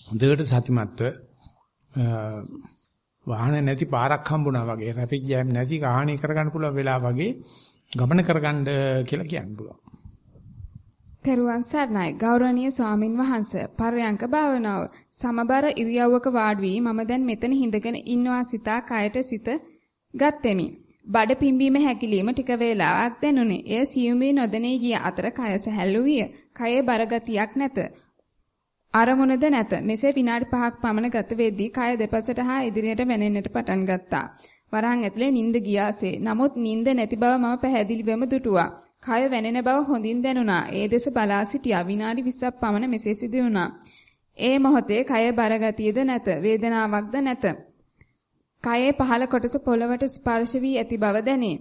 හොඳට සතිමත්ව වාහන නැති පාරක් හම්බුණා වගේ ට්‍රැෆික් ජෑම් නැති කාහණය කරගන්න පුළුවන් වෙලාව වගේ ගමන කරගන්න කියලා කියන්න පුළුවන්. තෙරුවන් සරණයි ගෞරවනීය ස්වාමින් වහන්සේ පරයන්ක භාවනාව සමබර ඉරියව්වක වාඩි වී මම දැන් මෙතන හිඳගෙන ඉන්නවා සිතා කයට සිත ගත්ෙමි. බඩ පිම්බීම හැකිලිම ටික වේලාවක් දැනුනේ. එය සියුම්වී නොදැනී ගිය අතර කය සැහැල්ලු විය. කයේ බරගතියක් නැත. අරමුණද නැත. මෙසේ විනාඩි 5ක් පමණ ගත වෙද්දී කය දෙපසට හා ඉදිරියට වැනෙන්නට පටන් ගත්තා. වරහන් ඇතුලේ නිින්ද ගියාසේ. නමුත් නිින්ද නැති බව මම පැහැදිලිවම දුටුවා. කය වැනෙන බව හොඳින් දැනුණා. ඒ දෙස බලා සිටියා. විනාඩි 20ක් පමණ මෙසේ සිදු වුණා. ඒ මොහොතේ කය බරගතියද නැත. වේදනාවක්ද නැත. කයේ පහළ කොටස පොළවට ස්පර්ශ වී ඇති බව දැනේ.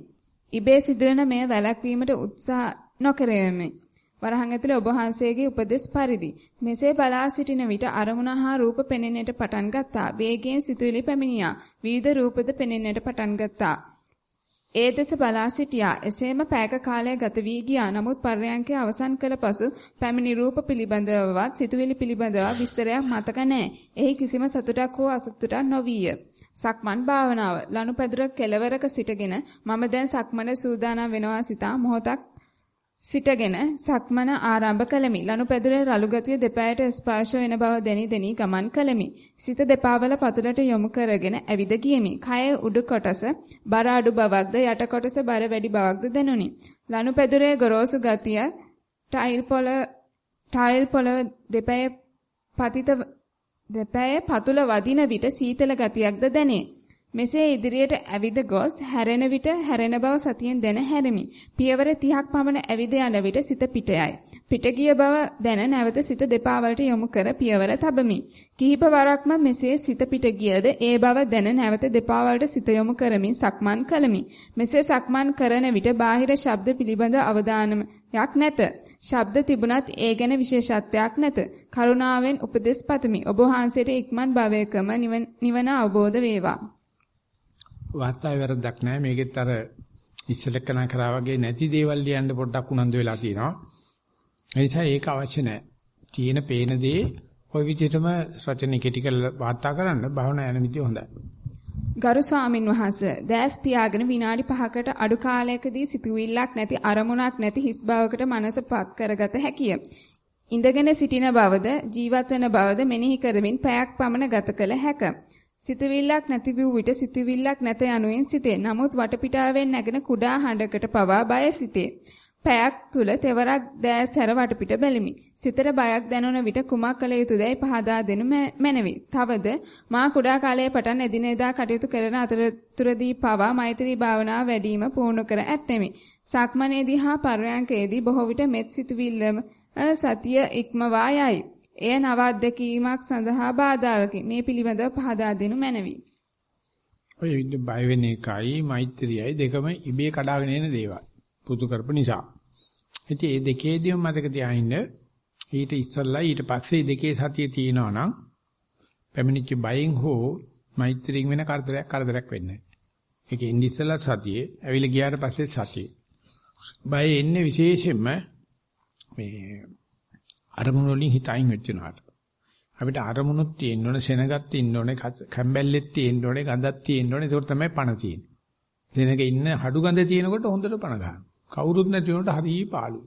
ඉබේ සිදුවන මෙය වැළැක්වීමට උත්සාහ නොකරෙමි. වරහන් ඇතුලේ ඔබ වහන්සේගේ උපදෙස් පරිදි මෙසේ බලා සිටින විට අරමුණ හා රූප පෙනෙන්නට පටන් ගත්තා. වේගයෙන් සිතුවිලි පැමිණියා. විවිධ රූපද පෙනෙන්නට පටන් ගත්තා. ඒ දෙස බලා සිටියා. එසේම පැයක කාලය ගත වී ගියා. නමුත් පර්යංකය අවසන් කළ පසු පැමිණි රූප පිළිබඳවවත් සිතුවිලි පිළිබඳව විස්තරයක් මතක නැහැ. එහි කිසිම සතුටක් හෝ අසතුටක් නොවිය. සක්මන් භාවනාව ලනුපැදුර කෙළවරක සිටගෙන මම දැන් සක්මන සූදානම් වෙනවා සිතා මොහොතක් සිටගෙන සක්මන ආරම්භ කළමි. ලනුපැදුරේ රළු ගතිය දෙපැයට ස්පර්ශ වෙන බව දැනි දැනි ගමන් කළමි. සිත දෙපාවල පතුලට යොමු කරගෙන ඇවිද ගියමි. කය උඩු කොටස බර අඩු බවක්ද යට කොටස බර වැඩි බවක්ද දැනුනි. ලනුපැදුරේ ගොරෝසු ගතිය ටයිල් පොළ ටයිල් පොළ දෙපැය පතිත දෙපැයේ පතුල වදින විට සීතල ගතියක්ද දැනේ. මෙසේ ඉදිරියට ඇවිද ගොස් හැරෙන විට හැරෙන බව සතියෙන් දැන හැරෙමි. පියවර 30ක් පමණ ඇවිද යන විට සිත පිටයයි. පිට ගිය බව දැන නැවත සිත දෙපා වලට යොමු කර පියවර තබමි. කිහිප වරක්ම මෙසේ සිත පිට ගියද ඒ බව දැන නැවත දෙපා වලට සිත යොමු කරමින් සක්මන් කළමි. මෙසේ සක්මන් කරන විට බාහිර ශබ්ද පිළිබඳ අවධානයක් නැත. ශබ්ද තිබුණත් ඒ ගැන විශේෂත්වයක් නැත. කරුණාවෙන් උපදෙස් පතමි. ඔබ වහන්සේට ඉක්මන් භවයකම නිවන අවබෝධ වේවා. වාර්තාවේ වැරද්දක් නැහැ. මේකෙත් අර ඉස්සලකන කරා වගේ නැති දේවල් ලියන්න පොඩ්ඩක් උනන්දු වෙලා තියෙනවා. ඒ නිසා ඒක අවශ්‍ය නැහැ. තියෙන පේන දේ ওই විදිහටම වචනේ කෙටි කරලා වාර්තා කරන්න භවනා යන විදිය හොඳයි. ගරු ස්වාමින් වහන්සේ දැස් පියාගෙන විනාඩි 5කට අඩු කාලයකදී සිතුවිල්ලක් නැති අරමුණක් නැති හිස් බවකට මනසපත් කරගත හැකිය. ඉඳගෙන සිටින බවද ජීවත් වෙන බවද මෙනෙහි කරමින් පැයක් පමණ ගත කළ හැක. සිතුවිල්ලක් නැති වූ විට සිතුවිල්ලක් නැත යනුවෙන් සිතේ. නමුත් වටපිටාවෙන් නැගෙන කුඩා හඬකට පවා බය සිතේ. පැයක් තුල තෙවරක් දෑස් හැර වටපිට බැලිමි. සිතට බයක් දැනුන විට කුමක් කළ යුතුදයි පහදා දෙනු මැනවි. තවද මා කුඩා කාලයේ පටන් එදිනෙදා කටයුතු කරන අතරතුරදී පවා මෛත්‍රී භාවනාව වැඩිම පුහුණු කර ඇත්තෙමි. සක්මනේදී හා පර්යංකයේදී බොහෝ විට මෙත් සිතුවිල්ලම සතිය ඉක්මවා යයි. එය නව අත්දැකීමක් සඳහා බාධාවකි. මේ පිළිබඳව පහදා දෙනු මැනවි. ඔය බය වෙන එකයි මෛත්‍රියයි දෙකම ඉබේ කඩාගෙන එන දේවල්. පුතු කරපු නිසා. ඉතින් මේ දෙකේදීම මතක තියාගන්න ඊට ඉස්සල්ලා ඊට පස්සේ දෙකේ සතිය තියෙනවා නම් පැමිණිච්ච බයෙන් හෝ මෛත්‍රියෙන් වෙන කරදරයක් කරදරයක් වෙන්නේ නැහැ. ඒක ඉන්නේ ඉස්සල්ලා සතියේ, ඇවිල්ලා ගියාට පස්සේ සතියේ. බය එන්නේ විශේෂයෙන්ම මේ අරමුණු වලින් හිත අයින් වෙච්ච උනාට. අපිට අරමුණුත් තියෙන්න ඕනේ, සෙනගත් තියෙන්න ඕනේ, කැම්බැල්ලෙත් තියෙන්න ඕනේ, ගඳක් තියෙන්න ඕනේ. ඒක තමයි පණ තියෙන්නේ. දෙනක ඉන්න හඩු ගඳ තියෙනකොට හොඳට පණ ගන්නවා. කවුරුත් නැති වුණොත් හරි පාළු.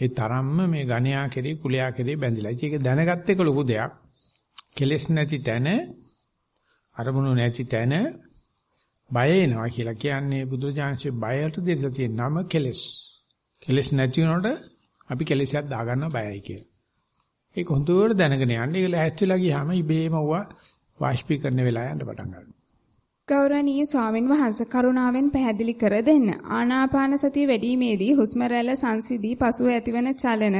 ඒ තරම්ම මේ ගණයා කෙරේ කුලයා කෙරේ බැඳිලා. ඒක දැනගත්ත එක ලොකු දෙයක්. කෙලස් නැති තැන අරමුණු නැති තැන බය එනවා කියලා කියන්නේ බුදුරජාන්සේ බයට දෙන්න තියෙන නම කෙලස්. කෙලස් නැති වුණොත් අපි කෙලෙසයක් දාගන්න බයයි කියලා. ඒක හොඳට දැනගෙන යන්න. ඒක ලෑස්තිලා ගියාම ඉබේම වුණා වාෂ්පීකරණ වෙලා යන්න පටන් ගන්නවා. ගෞරවනීය ස්වාමින් වහන්සේ කරුණාවෙන් පැහැදිලි කර දෙන්න. ආනාපාන සතිය වැඩිීමේදී හුස්ම රැල්ල සංසිදී පසුව ඇතිවන චලන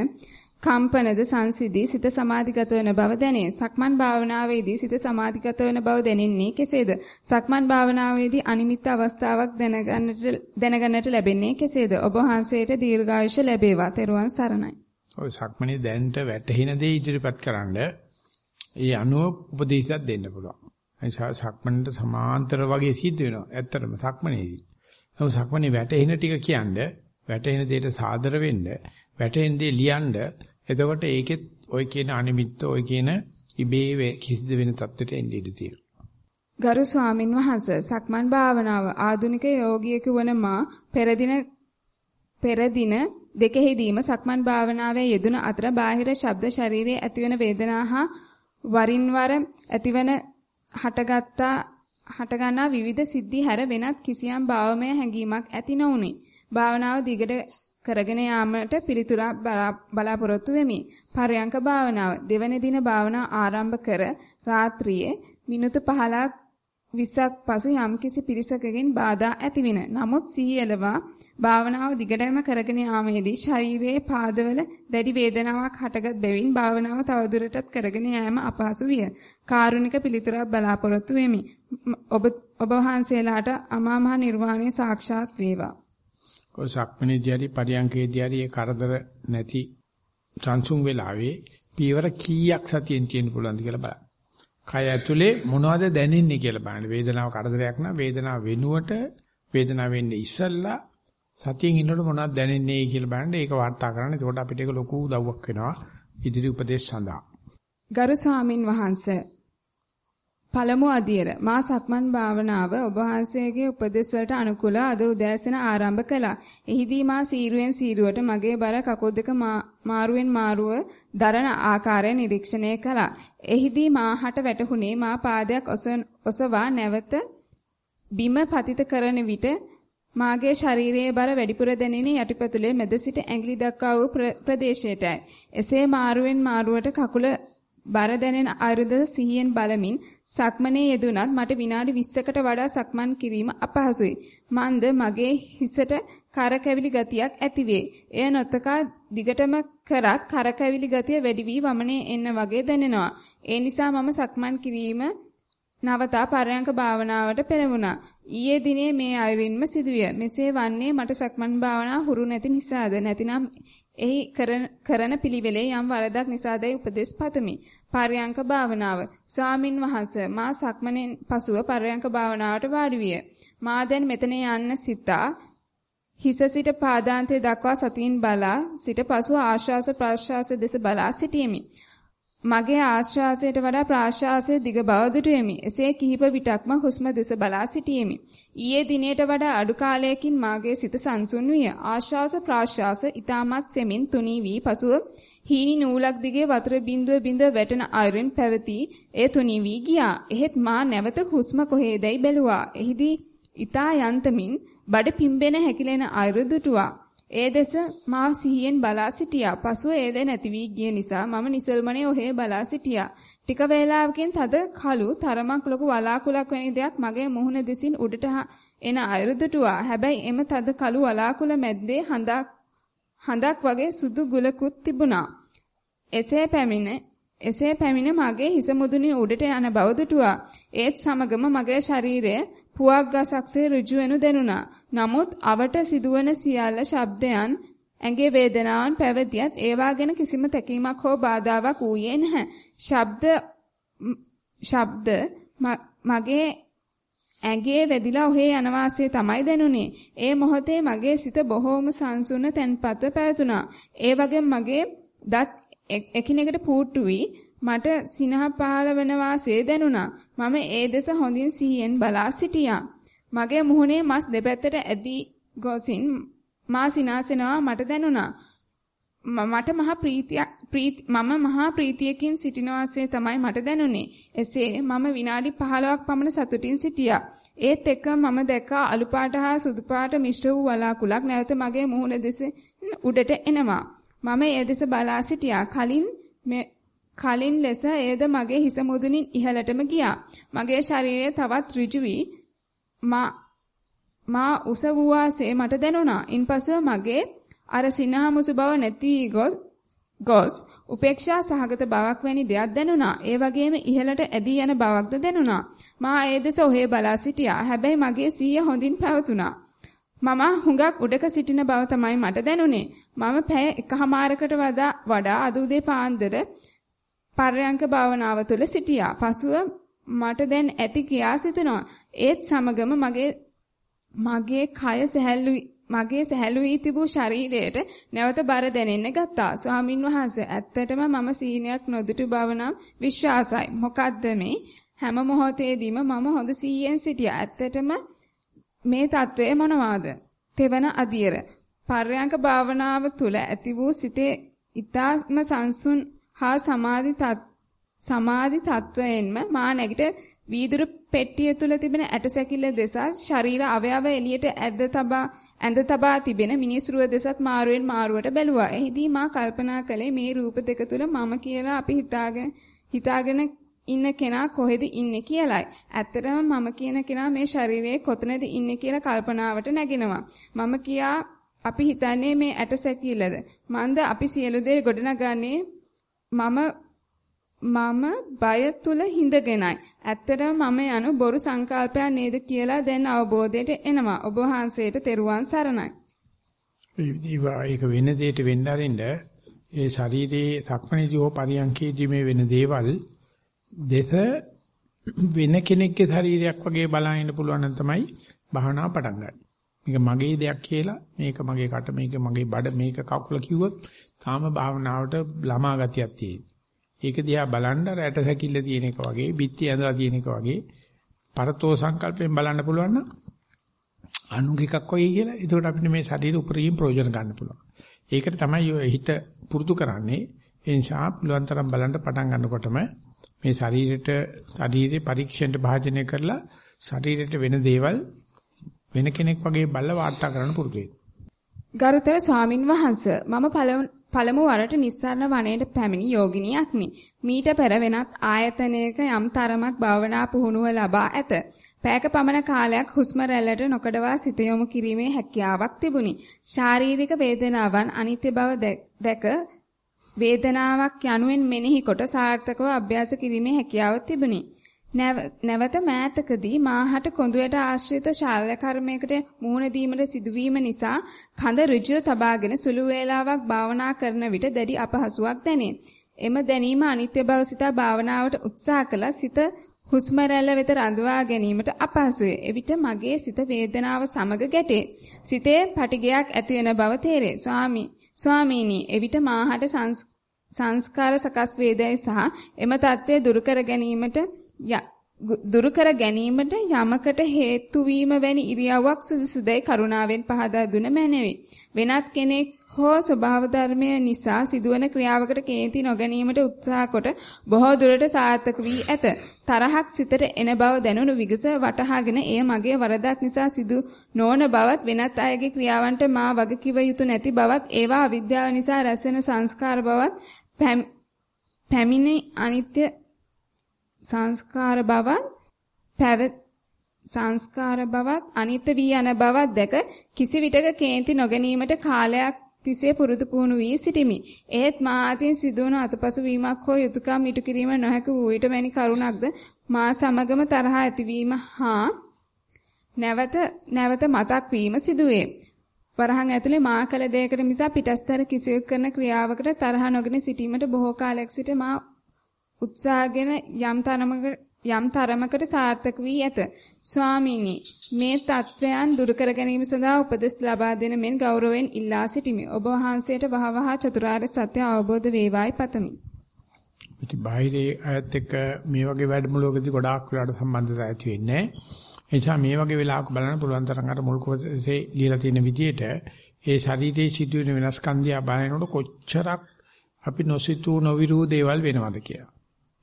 කම්පනද සංසිදී සිත සමාධිගත වන බව දැනේ. සක්මන් භාවනාවේදී සිත සමාධිගත වන බව දැනෙන්නේ කෙසේද? සක්මන් භාවනාවේදී අනිමිත් අවස්ථාවක් දැනගන්නට දැනගන්නට ලැබෙන්නේ කෙසේද? ඔබ වහන්සේට දීර්ඝායුෂ ලැබේවා. තෙරුවන් සරණයි. ඔය සක්මනේ දැන්ට වැටහෙන දේ ඉදිරිපත් කරන්න ඒ අනුව උපදේශයක් දෙන්න පුළුවන්. එනිසා සක්මනට සමාන්තර වගේ සිද්ධ වෙනවා. ඇත්තටම සක්මනේදී. නමුත් සක්මනේ වැටෙන ටික කියන්නේ වැටෙන දෙයට සාදර වෙන්න, වැටෙන දේ ලියන්න. එතකොට ඒකෙත් ඔය කියන අනිමිත්ත, ඔය කියන ඉබේ කිසිද වෙන தත්වෙට එන්නේ ඉඳී තියෙනවා. ගරු ස්වාමින් වහන්සේ සක්මන් භාවනාව ආධුනික යෝගියෙකු වන මා පෙරදින පෙරදින දෙකෙහිදීම සක්මන් භාවනාවේ යෙදුන අතර බාහිර ශබ්ද ශරීරයේ ඇතිවන වේදනා හා වරින් වර ඇතිවන හටගත්තා හටගන්නා විවිධ සිද්ධි හැර වෙනත් කිසියම් භාවමය හැඟීමක් ඇති නොඋනි. භාවනාව දිගට කරගෙන යාමට පිළිතුරක් බලාපොරොත්තු වෙමි. පරයන්ක භාවනාව දෙවන දින භාවනාව ආරම්භ කර රාත්‍රියේ මිනිත්තු 15ක් 20ක් පසු යම්කිසි පිරිසකගෙන් බාධා ඇතිවින. නමුත් සිහියලවා භාවනාව දිගටම කරගෙන යාමේදී ශරීරයේ පාදවල දැඩි වේදනාවක් හටගත් බැවින් භාවනාව තවදුරටත් කරගෙන යාම අපහසු විය. කාරුණික පිළිතුරක් බලාපොරොත්තු වෙමි. ඔබ ඔබ වහන්සේලාට අමා මහ නිර්වාණය සාක්ෂාත් වේවා. ඔය සක්මණේදී හරි පරියංකේදී හරි ඒ කරදර නැති සංසුන් වෙලාවේ පීවර කීයක් සතියෙන් තියෙන්න පුළුවන්ද කියලා බලන්න. කය ඇතුලේ මොනවද දැනෙන්නේ කියලා බලන්න. වේදනාව කරදරයක් නම් වේදනාව වෙනුවට වේදනාව වෙන්නේ ඉස්සල්ලා සතියෙන් ඉන්නකොට මොනවද දැනෙන්නේ කියලා බලන්න ඒක වාර්තා කරන්න. එතකොට අපිට ඒක ලොකු උදව්වක් වෙනවා ඉදිරි උපදේශ සඳහා. ගරු ස්වාමින් වහන්සේ පළමු අදියර මා සක්මන් භාවනාව ඔබ වහන්සේගේ උපදෙස් වලට අනුකූල අද උදෑසන ආරම්භ කළා. එහිදී මා සීරුවෙන් සීරුවට මගේ බර කකුල් දෙක මාරුවෙන් මාරුව දරන ආකාරය නිරීක්ෂණය කළා. එහිදී මාහට වැටහුණේ මා පාදයක් ඔසවා නැවත බිම පතිත කරන විට මාගේ ශරීරයේ බර වැඩිපුර දැනෙන යටිපතුලේ මැද සිට ඇඟිලි දක්වා වූ ප්‍රදේශයටයි. එසේ මාරුවෙන් මාරුවට කකුල බර දැනෙන අරුද සිහියෙන් බලමින් සක්මනේ යෙදුනත් මට විනාඩි 20කට වඩා සක්මන් කිරීම අපහසුයි. මන්ද මගේ හිසට කරකැවිලි ගතියක් ඇතිවේ. එය නොතකා දිගටම කරත් කරකැවිලි ගතිය වැඩි වී වමනේ එන්න වගේ දැනෙනවා. ඒ නිසා මම සක්මන් කිරීම නවතා පරයන්ක භාවනාවට පෙළඹුණා. ඊයේ දිනේ මේ අයුරින්ම සිදුවිය. මෙසේ වන්නේ මට සක්මන් භාවනා හුරු නැති නිසාද නැතිනම් එහි කරන කරන පිළිවෙලේ යම් වරදක් නිසාදයි උපදෙස් පතමි. පරයන්ක භාවනාව. ස්වාමින් වහන්සේ මා සක්මණෙන් පසුව පරයන්ක භාවනාවට වාඩි විය. මා දැන් මෙතන යන්න සිතා හිස සිට පාදාන්තය දක්වා සතියින් බලා සිට පසුව ආශ්වාස ප්‍රාශ්වාස දෙස බලා සිටියෙමි. මගේ ආශ්වාසයට වඩා ප්‍රාශ්වාසයේ දිග බව දුටුවෙමි. එසේ කිහිප විටක්ම හුස්ම දෙස බලා සිටියෙමි. ඊයේ දිනේට වඩා අඩු කාලයකින් මාගේ සිත සංසුන් විය. ආශ්වාස ප්‍රාශ්වාස ඊටමත් සෙමින් තුනී වී පසුව හීනි නූලක් දිගේ වතුර බිඳුව බිඳුව වැටෙන අයුරින් පැවති ඒ තුනී වී ගියා. එහෙත් මා නැවත හුස්ම කොහේදයි බැලුවා. එහිදී ඊතා යන්තමින් බඩ පිම්බෙන හැකිලෙන අයුරු දුටුවා. ඒ දෙස මා සිහියෙන් බලා සිටියා. පසුව ඒ දෙ නැති වී ගිය නිසා මම නිසල්මනේ ඔහේ බලා සිටියා. ටික වේලාවකින් තද කළු තරමක් ලොකු වලාකුලක් වැනි දෙයක් මගේ මුහුණ දෙසින් උඩට එන අයුරුදුටුවා. හැබැයි එම තද කළු වලාකුල මැද්දේ හඳක් හඳක් වගේ සුදු ගුලකුත් තිබුණා. එසේ පැමිණ එසේ පැමිණ මගේ හිස මුදුනේ උඩට යන බව දුටුවා. ඒත් සමගම මගේ ශරීරය පුවක් ගසක්සේ ඍජු වෙනු දැනුණා. නමුත් අවට සිදුවන සියල්ල ශබ්දයන් ඇඟේ වේදනාවන් පැවතියත් ඒවා ගැන කිසිම තැකීමක් හෝ බාධාවක් ඌයේ නැහැ. ශබ්ද ශබ්ද මගේ ඇඟේ වැදිලා ඔහේ යන වාසිය තමයි දැනුනේ. ඒ මොහොතේ මගේ සිත බොහෝම සංසුන්න තැන්පත්ව පැවතුණා. ඒ වගේම මගේ දත් එකිනෙකට පූට්ටු වී මට සිනහ පහළ වෙන වාසේ දැනුණා. මම ඒ දෙස හොඳින් සිහියෙන් බලා සිටියා. මගේ මුහුණේ මස් දෙපැත්තට ඇදී ගොසින් මා සිනාසෙනවා මට දැනුණා. මට මහා ප්‍රීතියක් මම මහා ප්‍රීතියකින් සිටින වාසේ තමයි මට දැනුනේ. එසේ මම විනාඩි 15ක් පමණ සතුටින් සිටියා. ඒත් එක්ක මම දැක්ක අලු පාට හා සුදු පාට මිශ්‍ර වූ වලාකුළක් නැවත මගේ මුහුණ දෙස උඩට එනවා. මම ඒ දෙස බලා සිටියා. කලින් කලින් ලෙස එයද මගේ හිස මුදුනින් ඉහළටම ගියා. මගේ ශරීරය තවත් ඍජු වී මා මා උස වූ වාසේ මට දැනුණා. ඉන්පසුව මගේ අර සිනහමුසු බව නැති වී ගොස් උපේක්ෂා සහගත බවක් වැනි දෙයක් දැනුණා. ඒ වගේම ඉහළට ඇදී යන බවක්ද දැනුණා. මා ඒ දෙස ඔහේ බලා සිටියා. හැබැයි මගේ සීය හොඳින් පැවතුණා. මම හුඟක් උඩක සිටින බව තමයි මට දැනුනේ. මම පැය එකහමාරකට වඩා වඩා අද උදේ පාන්දර පර්යංක භාවනාව තුළ සිටියා. පසුව මට දැන් ඇති කියා සිතනවා. ඒත් සමගම මගේ මගේ කය සැහැල්ලු මගේ සැහැල්ලු වී තිබූ ශරීරයට නැවත බර දැනෙන්න ගත්තා. ස්වාමින් වහන්සේ ඇත්තටම මම සීනයක් නොදුටු බව නම් විශ්වාසයි. මොකද්ද මේ? හැම මොහොතේදීම මම හොඳ සීයෙන් සිටියා. ඇත්තටම මේ తත්වය මොනවාද? තෙවන අදියර. පර්යංක භාවනාව තුළ ඇති වූ සිතේ ඊ타ත්ම සංසුන් හා සමාධි සමාධි තත්වයෙන්ම මා නැගිට වීදුරු පෙට්ටිය තුල තිබෙන ඇටසැකිල්ල දෙසත් ශරීර අවයව එළියට ඇද තබා ඇඳ තබා තිබෙන මිනිස්රුව දෙසත් මාරුවෙන් මාරුවට බැලුවා. එහිදී මා කල්පනා කළේ මේ රූප දෙක තුල මම කියලා අපි හිතාගෙන හිතාගෙන ඉන්න කෙනා කොහෙද ඉන්නේ කියලයි. ඇත්තටම මම කියන කෙනා මේ ශරීරයේ කොතනද ඉන්නේ කියලා කල්පනාවට නැගෙනවා. මම කියා අපි හිතන්නේ මේ ඇටසැකිල්ලද. මන්ද අපි සියලු දේ ගොඩනගන්නේ මම මම බය තුල හිඳගෙනයි. ඇත්තටම මම යනු බොරු සංකල්පයක් නේද කියලා දැන් අවබෝධයට එනවා. ඔබ වහන්සේට තෙරුවන් සරණයි. ඒක වෙන දෙයට වෙන්න අරින්න ඒ ශරීරයේ සක්මණේදී හෝ පරියන්කේදී මේ වෙන දේවල් දෙස වෙන කෙනෙක්ගේ ශරීරයක් වගේ බලන්න පුළුවන් නම් තමයි භාවනාව පටන් ගන්න. මේක මගේ දෙයක් කියලා මේක මගේ කට මේක මගේ බඩ මේක කකුල කිව්වොත් තාම භාවනාවට ළමා ගතියක් තියෙනවා. ඒක දිහා බලන්න රැට සැකිල්ල තියෙන එක වගේ, බිත්ති ඇඳලා තියෙන එක වගේ පරතෝ සංකල්පයෙන් බලන්න පුළුවන් නම් අනුගිකක් වගේ කියලා. ඒකට අපිට මේ ශරීර උපරිම ප්‍රයෝජන ගන්න පුළුවන්. ඒකට තමයි හිත පුරුදු කරන්නේ. ඒ නිසා පුළුවන් තරම් බලන්න පටන් ගන්නකොටම මේ ශරීරයට ශරීරේ පරීක්ෂණයට භාජනය කරලා ශරීරයට වෙන දේවල් වෙන කෙනෙක් වගේ බල්ල වාර්තා කරන්න පුරුදු ගරුතර ස්වාමින් වහන්සේ මම පළමු වරට නිස්සාරණ වනයේට පැමිණි යෝගිනියක්මි. මීට පෙර වෙනත් ආයතනයක යම් තරමක් භාවනා පුහුණුව ලබා ඇත. පැයක පමණ කාලයක් හුස්ම රැල්ලට නොකඩවා සිත යොමු කිරීමේ හැකියාවක් තිබුණි. ශාරීරික වේදනාවන් අනිත්‍ය බව දැක වේදනාවක් යනුවෙන් මෙනෙහි කොට සාර්ථකව අභ්‍යාස කිරීමේ හැකියාව තිබුණි. නැවත මෑතකදී මාහට කොඳුයට ආශ්‍රිත ශාල්‍ය කර්මයකට මුහුණ දීමට සිදුවීම නිසා කඳ ඍජුව තබාගෙන සුළු වේලාවක් භාවනා කරන විට දැඩි අපහසුාවක් දැනේ. එම දැනීම අනිත්‍ය බව සිතා භාවනාවට උත්සාහ කළ සිත හුස්ම රැල්ල වෙත රඳවා ගැනීමට අපහසුය. එවිට මගේ සිත වේදනාව සමග ගැටේ. සිතේ පටිගයක් ඇති වෙන බව තේරේ. ස්වාමී ස්වාමීනි, එවිට මාහට සංස්කාර සකස් වේදයි සහ එම தත්ත්වය දුරු කර ගැනීමට දුරු කර ගැනීමට යමකට හේතු වීම වැනි ඉරියව්වක් සුදුසුදයි කරුණාවෙන් පහදා දුන මැනවි. වෙනත් කෙනෙක් හෝ ස්වභාව ධර්මය නිසා සිදුවන ක්‍රියාවකට කේන්ති නොගැනීමට උත්සාහ කොට බොහෝ දුරට සාර්ථක වී ඇත. තරහක් සිතට එන බව දැනුණු විගස වටහාගෙන එය මගේ වරදක් නිසා සිදු නොවන බවත් වෙනත් අයගේ ක්‍රියාවන්ට මා වග කිව යුතු නැති බවත් ඒවා අවිද්‍යාව නිසා රැස්වෙන සංස්කාර බවත් පැමිණි අනිත්‍ය සංස්කාර බවත් පැවැත් සංස්කාර බවත් අනිත්‍ය වී යන බවත් දැක කිසි විටක කේන්ති නොගැනීමට කාලයක් තිසේ පුරුදු පුහුණු වී සිටිමි. ඒත් මා අතින් සිදුවන අතපසු වීමක් හෝ යුතුයකම් ඉටු කිරීම නොහැකි වූ විට වැනි කරුණක්ද මා සමගම තරහ ඇතිවීම හා නැවත නැවත මතක් වීම සිදුවේ. වරහන් ඇතුලේ මා කළ දෙයකට මිස පිටස්තර කිසියෙක් කරන ක්‍රියාවකට තරහ නොගෙන සිටීමට බොහෝ කාලයක් සිට මා උත්සාහගෙන යම් තරමකට යම් තරමකට සාර්ථක වී ඇත. ස්වාමීනි මේ தත්වයන් දුරු කර ගැනීම සඳහා උපදෙස් ලබා දෙන මෙන් ගෞරවයෙන් ඉල්ලා සිටිමි. ඔබ වහන්සේට වහවහ චතුරාර්ය සත්‍ය අවබෝධ වේවායි පතමි. ඉතින් බාහිරේ අයත් එක්ක මේ වගේ වැඩමුළුවකදී ගොඩාක් වෙලාට සම්බන්ධතා ඇති වෙන්නේ. ඒ නිසා මේ වගේ වෙලාවක බලන්න පුළුවන් තරම් අර මුල් කොටසේ ලියලා තියෙන විදිහට ඒ ශරීරයේ සිදුවෙන වෙනස්කම් දිහා බලනකොට කොච්චරක් අපි නොසිතූ නොවිරූ දේවල් වෙනවද කියලා.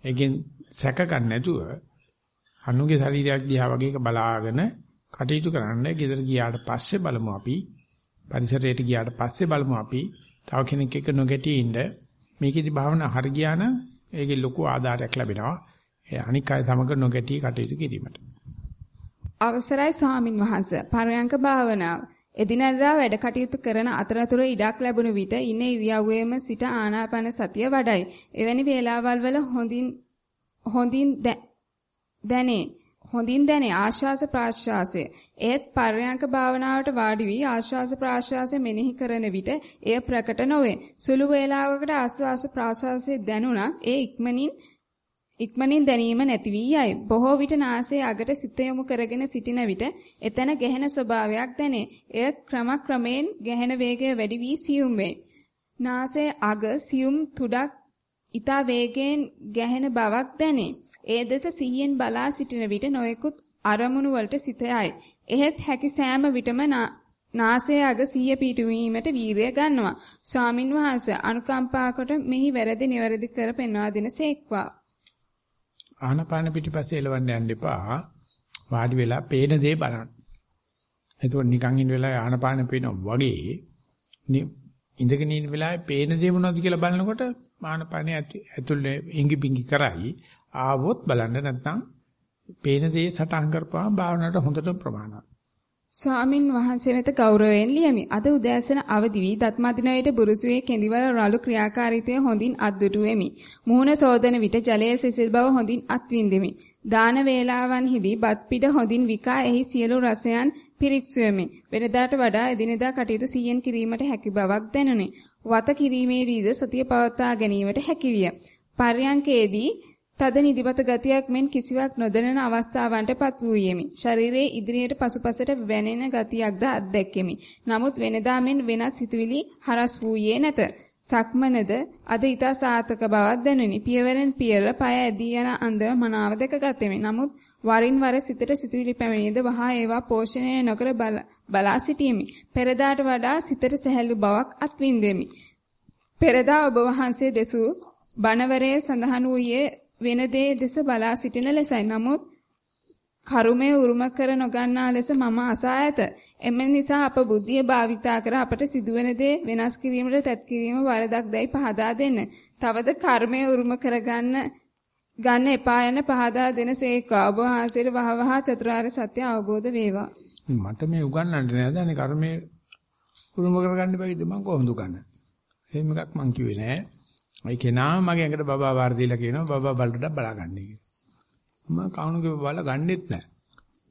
ඒකෙන් සැක ගන්න නැතුව අනුගේ ශරීරයක් දිහා වගේ එක බලාගෙන කටයුතු කරන්න. ගෙදර ගියාට පස්සේ බලමු අපි. පරිසරයට ගියාට පස්සේ බලමු අපි. තව කෙනෙක් එක්ක නොගැටී ඉන්න. මේකෙදි භාවනා හරි ගියා නම් ඒකේ ලොකු ආධාරයක් ලැබෙනවා. ඒ අනික් අය සමග නොගැටී කටයුතු කිරීමට. අවසරයි ස්වාමින් වහන්සේ පරයන්ක භාවනාව. එදිනෙදා වැඩ කටයුතු කරන අතරතුර ඉඩක් ලැබුණු විට ඉන්න ඉරියව්වේම සිට ආනාපාන සතිය වඩයි. එවැනි වේලාවල් වල හොඳින් හොඳින් දැනේ. හොඳින් දැනේ ආශ්වාස ප්‍රාශ්වාසය. ඒත් පර්යංක භාවනාවට වාඩි වී ආශ්වාස ප්‍රාශ්වාසය මෙනෙහි කරන විට එය ප්‍රකට නොවේ. සුළු වේලාවකට ආශ්වාස ප්‍රාශ්වාසය දැනුණා ඒ ඉක්මනින් ඉක්මනින් දැනීම නැති වී යයි. බොහෝ විට නාසයේ අගට සිත යොමු කරගෙන සිටින විට එතන ගැහෙන ස්වභාවයක් දැනේ. එය ක්‍රමක්‍රමයෙන් ගැහෙන වේගය වැඩි වී සියුම් වේ. නාසයේ අග සියුම් තුඩක් ඊතා වේගයෙන් ගැහෙන බවක් දැනේ. ඒ දෙස සිහියෙන් බලා සිටින විට නොයෙකුත් අරමුණු වලට සිත යයි. එහෙත් හැකි සෑම විටම නාසයේ අග සිහිය පිටුවීමට වීරිය ගන්නවා. ස්වාමින් වහන්සේ අනුකම්පා කොට මෙහි වැරදි නිවැරදි කර පෙන්වා දෙනසේක්වා. ආනපාන පිටිපස්සේ එලවන්න යන්න එපා. වාඩි වෙලා පේන දේ බලන්න. එතකොට නිකන් ඉන්න වෙලාවේ ආනපාන පේනවා වගේ ඉඳගෙන ඉන්න වෙලාවේ පේන දේ මොනවද කියලා බලනකොට ආනපානේ ඇතුළේ ඉඟි පිඟි කරයි. ආවොත් බලන්න නැත්නම් පේන දේ සටහන් කරපුවාම භාවනාවට හොඳට ප්‍රමාණවත්. ස්වාමින් වහන්සේ වෙත ගෞරවයෙන් ලියමි. අද උදෑසන අවදි වී දත්මදිනයට බුරුසුවේ කෙඳිවල රළු ක්‍රියාකාරීත්වය හොඳින් අත්දුටු වෙමි. මූණ සෝදන විට ජලයේ සිසිල් බව හොඳින් අත්විඳෙමි. දාන වේලාවන්හිදී බත් පිට හොඳින් විකා එහි සියලු රසයන් පිරික්සුවෙමි. වෙනදාට වඩා එදිනෙදා කටයුතු සිහියෙන් කිරීමට හැකි බවක් දැනුනි. වත කිරීමේදීද සතිය පවත්වා ගැනීමට හැකියිය. පර්යංකේදී තද නිදිමත ගතියක් මෙන් කිසිවක් නොදැනෙන අවස්ථාවන්ටපත් වූයෙමි. ශරීරයේ ඉදිරියට පසුපසට වැනෙන ගතියක්ද අත්දැක්කෙමි. නමුත් වෙනදා මෙන් වෙනස් සිතුවිලි හරස් වූයේ නැත. සක්මනද අද ඊට සාතක බවක් දැනුනි. පියවරෙන් පියවර පය ඇදී යන අන්දම මනාව දැක ගතෙමි. නමුත් වරින් වර සිතට සිතුවිලි පැමිණියද වහා ඒවා පෝෂණය නොකර බලා සිටීමි. පෙරදාට වඩා සිතට සැහැල්ලු බවක් අත්විඳෙමි. පෙරදා ඔබ වහන්සේ දෙසූ බණවරයේ සඳහන් වූයේ වෙන දේ දෙස බලා සිටින ලෙසයි. නමුත් කරුමය උරුම කර නොගන්නා ලෙස මම අසා ඇත. එම නිසා අප බුද්ධිය භාවිතා කර අපට සිදුවෙන දේ වෙනස් කිරීමට තැත් කිරීම වරදක් දැයි පහදා දෙන්න. තවද කර්මය උරුම කරගන්න ගන්න එපා යන පහදා දෙනසේක ඔබ වහන්සේට වහවහ චතුරාර්ය සත්‍ය අවබෝධ වේවා. මට මේ උගන්වන්න නෑද අනේ කර්මය උරුම කරගන්න බැයිද මම කොහොමද උගන්වන්නේ? එහෙම එකක් මං කිව්වේ නෑ. ඒ කෙනා මගේ ඇඟට බබා වාර දීලා කියනවා බබා බලට බලාගන්න කියලා. මම කවුණුගේ බබාලා ගන්නෙත් නෑ.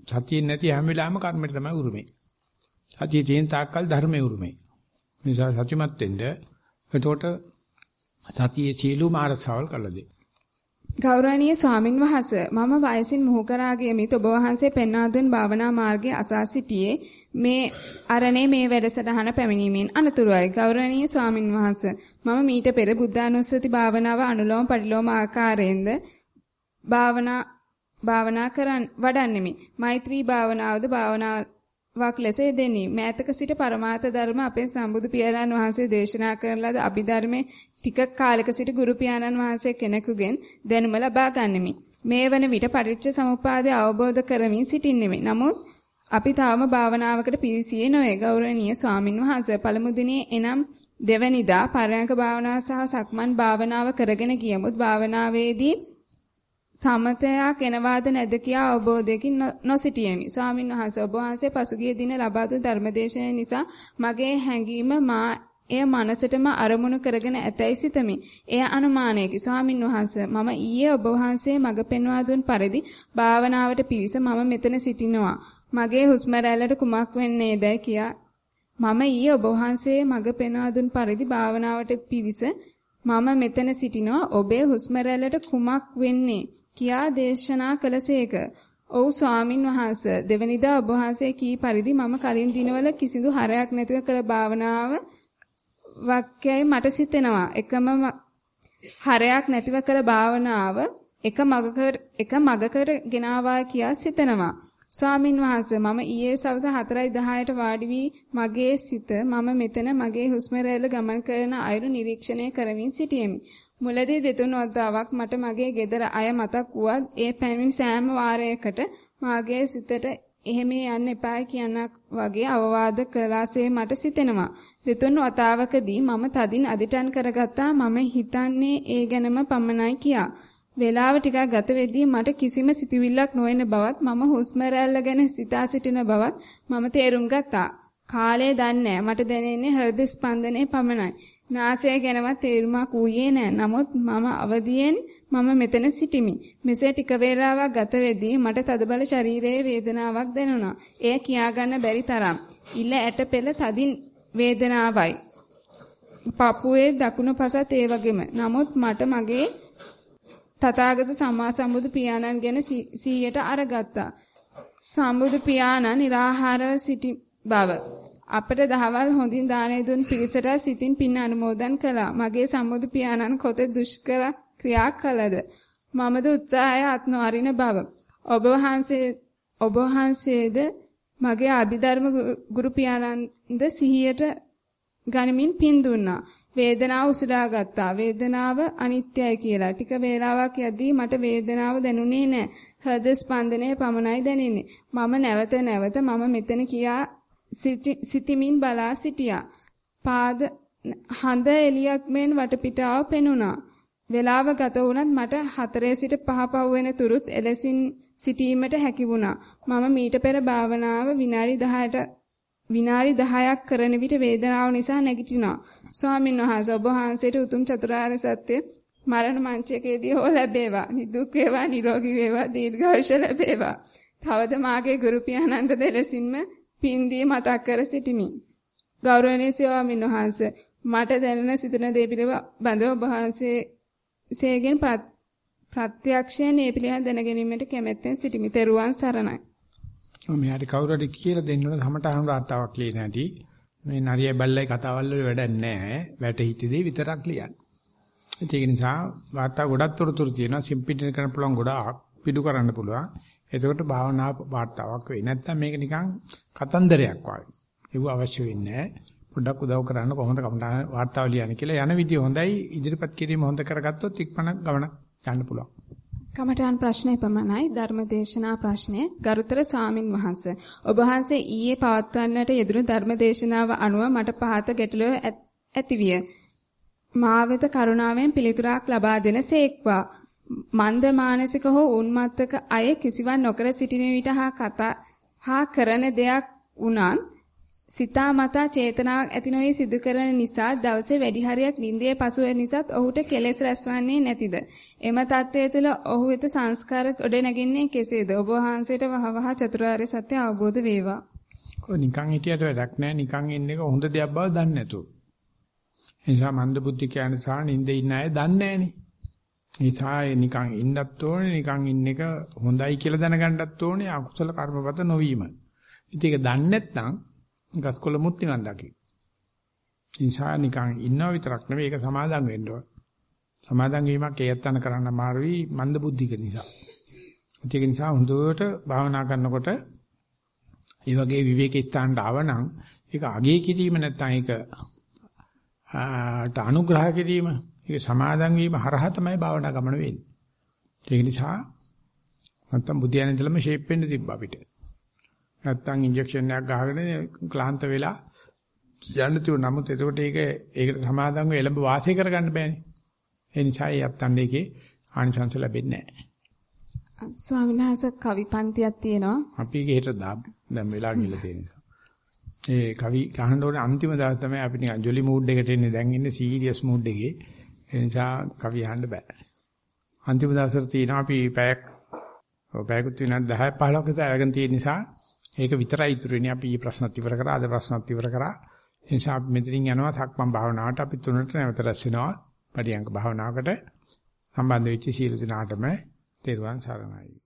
සතියෙන් නැති හැම වෙලාවෙම කර්මයට තමයි උරුමේ. සතිය තියෙන තාක්කල් ධර්මයේ උරුමේ. නිසා සතිමත් වෙන්න එතකොට සතියේ සීලු මාරසවල් කළද ගෞරවනීය ස්වාමින් වහන්සේ මම වයසින් මුහු කරා ගියමිත් ඔබ වහන්සේ පෙන්වා දුන් භාවනා මාර්ගයේ අසා සිටියේ. මේ අරණේ මේ වැඩසටහන පැමිණීමෙන් අනතුරුයි ගෞරවනීය ස්වාමින් වහන්සේ මම මීට පෙර බුද්ධානුස්සති භාවනාව අනුලෝම පරිලෝම ආකාරයෙන්ද භාවනා භාවනා කරන් වඩන්නෙමි. මෛත්‍රී භාවනාවද භාවනාවක් ලෙස දෙන්නේ මෑතක සිට පරමාර්ථ ධර්ම අපේ සම්බුදු පියාණන් වහන්සේ දේශනා කරන ලද අභිධර්මයේ ටික කාලයක සිට ගුරු පියාණන් වහන්සේ කෙනෙකුගෙන් දැනුම ලබා ගන්නෙමි. මේ වන විට පරිච්ඡ සමුපාදය අවබෝධ කරමින් සිටින්නෙමි. නමුත් අපි තාම භාවනාවකට පිවිසියේ නොවේ. ගෞරවනීය ස්වාමින් වහන්සේ පළමු දිනේ එනම් දෙවනිදා පරයන්ක භාවනාව සහ සක්මන් භාවනාව කරගෙන ගියමුත් භාවනාවේදී සමතයක් එනවාද නැද කියා අවබෝධයකින් නොසිටියෙමි. ස්වාමින් වහන්සේ ඔබ වහන්සේ පසුගිය දින ලබා දුන් ධර්මදේශනය නිසා මගේ හැඟීම මා එය මනසටම අරමුණු කරගෙන ඇතැයි සිතමි. එය අනුමානයකි. ස්වාමින් වහන්සේ මම ඊයේ ඔබ වහන්සේ මඟ පෙන්වා දුන් පරිදි භාවනාවට පිවිස මම මෙතන සිටිනවා. මගේ හුස්ම රැල්ලට කුමක් වෙන්නේදයි කියා මම ඊයේ ඔබ වහන්සේ මඟ පෙන්වා දුන් පරිදි භාවනාවට පිවිස මම මෙතන සිටිනවා. ඔබේ හුස්ම රැල්ලට කුමක් වෙන්නේ කියා දේශනා කළසේක. ඔව් ස්වාමින් වහන්සේ දෙවනිදා ඔබ වහන්සේ කී පරිදි මම කලින් දිනවල කිසිදු හරයක් නැතුව කළ භාවනාව වාක්‍යයි මට සිතෙනවා. එකම හරයක් නැතිව කළ භාවනාව එක මගකට එක මගකට ගෙනාවා කියා සිතෙනවා. ස්වාමින් වහන්සේ මම ඊයේ සවස 4:10ට වාඩි වී මගේ සිත මම මෙතන මගේ හුස්ම රැල්ල ගමන් කරන අයුරු නිරීක්ෂණය කරමින් සිටියෙමි. මුලදී දෙතුන් වතාවක් මට මගේ ගෙදර අය මතක් වුවත් ඒ පැමිණ සෑම වාරයකට මාගේ සිතට එහෙම යන්න එපා කියනක් වගේ අවවාද කළාසේ මට සිතෙනවා. දෙතුන් වතාවකදී මම තදින් අදිටන් කරගත්තා මම හිතන්නේ ඒ ගැනම පමණයි කියා. වේලාව ටිකක් ගත වෙද්දී මට කිසිම සිතුවිල්ලක් නොවන බවත් මම හුස්ම රැල්ල ගැන සිතා සිටින බවත් මම තේරුම් ගත්තා. කාලය දන්නේ මට දැනෙන්නේ හෘද ස්පන්දනයේ පමණයි. නාසය ගැනවත් තේරුමක් ඌයේ නැහැ. නමුත් මම අවදියෙන් මම මෙතන සිටිමි. මෙසේ ටික වේලාවක් ගත වෙදී මට තදබල ශරීරයේ වේදනාවක් දැනුණා. එය කියාගන්න බැරි තරම්. ඉල ඇට පෙළ තදින් වේදනාවයි. පපුවේ දකුණු පසත් ඒ වගේම. නමුත් මට මගේ තථාගත සම්මා සම්බුදු පියාණන් ගැන 100ට අරගත්තා. සම්බුදු පියාණන් निराහාරව සිටි බව. අපට දහවල් හොඳින් දානය දුන් පිරිසට සිතින් පින් අනුමෝදන් කළා. මගේ සම්බුදු පියාණන් කොතේ දුෂ්කර ක්‍රියා කළද? මමද උත්සාහය අත් නොඅරින බව. ඔබ වහන්සේ ඔබ වහන්සේද මගේ අභිධර්ම ගුරු පියාණන්ද සිහියට ගනිමින් පින් දුන්නා. වේදනාව උසලා ගත්තා. වේදනාව අනිත්‍යයි කියලා. ටික වේලාවක් යද්දී මට වේදනාව දැනුනේ නැහැ. හෘද ස්පන්දනය පමණයි දැනෙන්නේ. මම නැවත නැවත මම මෙතන කියා සිටිමින් බලා සිටියා. පාද හඳ එලියක් මෙන් වටපිටාව පෙනුණා. වේලාව ගත වුණත් මට 4 සිට 5 පහ වෙන තුරුත් එලෙසින් සිටීමට හැකි වුණා. මම මීට පෙර භාවනාව විනාඩි 10ට විනාඩි 10ක් කරන විට වේදනාව නිසා නැගිටිනවා. ස්වාමීන් වහන්සේ ඔබ වහන්සේට උතුම් චතුරාර්ය සත්‍ය මරණ මංචකයේදී හෝ ලැබේවා. නිදුක් වේවා, නිරෝගී වේවා, දීර්ඝායුෂ ලැබේවා. තවද මාගේ ගුරු පියාණන්ට දෙලසින්ම පින්දී මතක් කර සිටිමි. ගෞරවනීය ස්වාමීන් වහන්සේ මට දැනෙන සිතන දේ පිළිබඳව ඔබ වහන්සේ සේගෙන් ප්‍රත්‍යක්ෂයෙන් මේ පිළිබඳ දැන ගැනීමට කැමැත්තෙන් සිටිමි. තෙරුවන් සරණයි. මෙයාට කවුරු හරි කියලා දෙන්න ඕන සමටහන් වාතාවක් ලියන හැටි. මේ නරිය බල්ලයි කතාවල් වල වැඩක් නැහැ. වැටහිච්ච දේ විතරක් ලියන්න. ඒක නිසා වාර්තා ගොඩක් තොරතුරු තියෙනවා. සිම්පිටින් කරන්න පුළුවන් ගොඩාක් පිටු කරන්න පුළුවන්. එතකොට භාවනා වාර්තාවක් වෙයි. නැත්තම් මේක නිකන් කතන්දරයක් වගේ. ඒව අවශ්‍ය වෙන්නේ නැහැ. පොඩ්ඩක් උදව් කරන්න කොහොමද කමටහන් වාර්තාව ලියන්නේ කියලා යන විදිය හොඳයි. ඉදිරිපත් කිරීම හොඳ කරගත්තොත් ඉක්මනක් ගමනක් යන්න පුළුවන්. කමඨාන් ප්‍රශ්නේ පමණයි. ධර්මදේශනා ප්‍රශ්නය. ගරුතර ස්වාමින් වහන්සේ. ඔබ වහන්සේ ඊයේ පවත්වන්නට යෙදුණු ධර්මදේශනාව අනුව මට පහත ගැටලුව ඇතිවිය. මා වෙත කරුණාවෙන් පිළිතුරක් ලබා දෙන සේක්වා. මන්ද මානසික හෝ උන්මත්තක අය කිසිවක් නොකර සිටින විට හා කතා හා කරන දෙයක් වුණත් සිතා මතා චේතනාවක් ඇති නොවි සිදු කරන නිසා දවසේ වැඩි හරියක් නිින්දේ පසුව නිසාත් ඔහුට කෙලෙස් රැස්වන්නේ නැතිද? එම தත්ත්වය තුළ ඔහු වෙත සංස්කාර ඔඩ නැගින්නේ කෙසේද? ඔබ වහන්සේට වහවහ චතුරාර්ය සත්‍ය අවබෝධ වේවා. ඔය නිකන් හිටියට වැඩක් නැහැ. නිකන් ඉන්න එක හොඳ දෙයක් බව දන්නේ නැතුව. ඒ නිසා මන්ද බුද්ධි කියන සා නිින්දේ ඉන්න අය දන්නේ නැහනේ. නිසා නිකන් ඉන්නත් ඕනේ නිකන් ඉන්න එක හොඳයි කියලා දැනගන්නත් ඕනේ අකුසල කර්මපත නොවීම. ඉතින් ඒක දන්නේ නැත්නම් ගස්කොළ මුත් නිකන් දකි. නිසා නිකන් ඉන්නව විතරක් නෙවෙයි ඒක සමාදම් වෙන්න ඕන. සමාදම් වීමක් ඒත්තන කරන්න අමාරුයි මන්ද බුද්ධික නිසා. ඒක නිසා හොඳට භාවනා කරනකොට මේ වගේ විවේක ස්ථානට ආවනම් ඒක අගේ කිරීම නැත්නම් ඒක ආට අනුග්‍රහ කිරීම ඒක සමාදම් වීම හරහා තමයි භාවනා ගමන වෙන්නේ. ඒක නිසා නැත්තම් බුද්ධයන් ඉඳලම ෂේප් වෙන්න තිබ්බ අපිට. නැත්තම් ඉන්ජෙක්ෂන් එකක් ගහගෙන ක්ලාන්ත වෙලා යන්න තියුණා. නමුත් එතකොට ඒක ඒකට සමාදම් වෙ එළඹ වාසය කරගන්න බෑනේ. ඒ නිසා ඒ යත්තන් දෙකේ ආනිසංස ලැබෙන්නේ නැහැ. ස්වාමීන් වහන්සේ කවි පන්තියක් තියෙනවා. අපි ඒක හෙට. දැන් වෙලා ගිහලා තියෙන නිසා. ඒ කවි ගහන්න ඕනේ අන්තිම දවස් තමයි අපි නිකන් ජොලි මූඩ් එකට එන්නේ. දැන් ඉන්නේ සීරියස් මූඩ් එකේ. ඒ නිසා කවි අහන්න බෑ. අන්තිම දවසට තියෙනවා අපි පැයක් පැයකුත් විනාඩි 10 15ක විතර අරගෙන තියෙන නිසා ඒක විතරයි ඉතුරු වෙන්නේ. අපි ඊ ප්‍රශ්නත් ඉවර කරා, අද ප්‍රශ්නත් ඉවර කරා. ඒ නිසා අපි මෙතනින් යනවා සක්මන් භාවනාවට. අපි තුනට නැවත රැස් වෙනවා. පරියංග භාවනාවකට සම්බන්ධ වෙච්ච සීල දිනාටම තෙරුවන් සරණයි.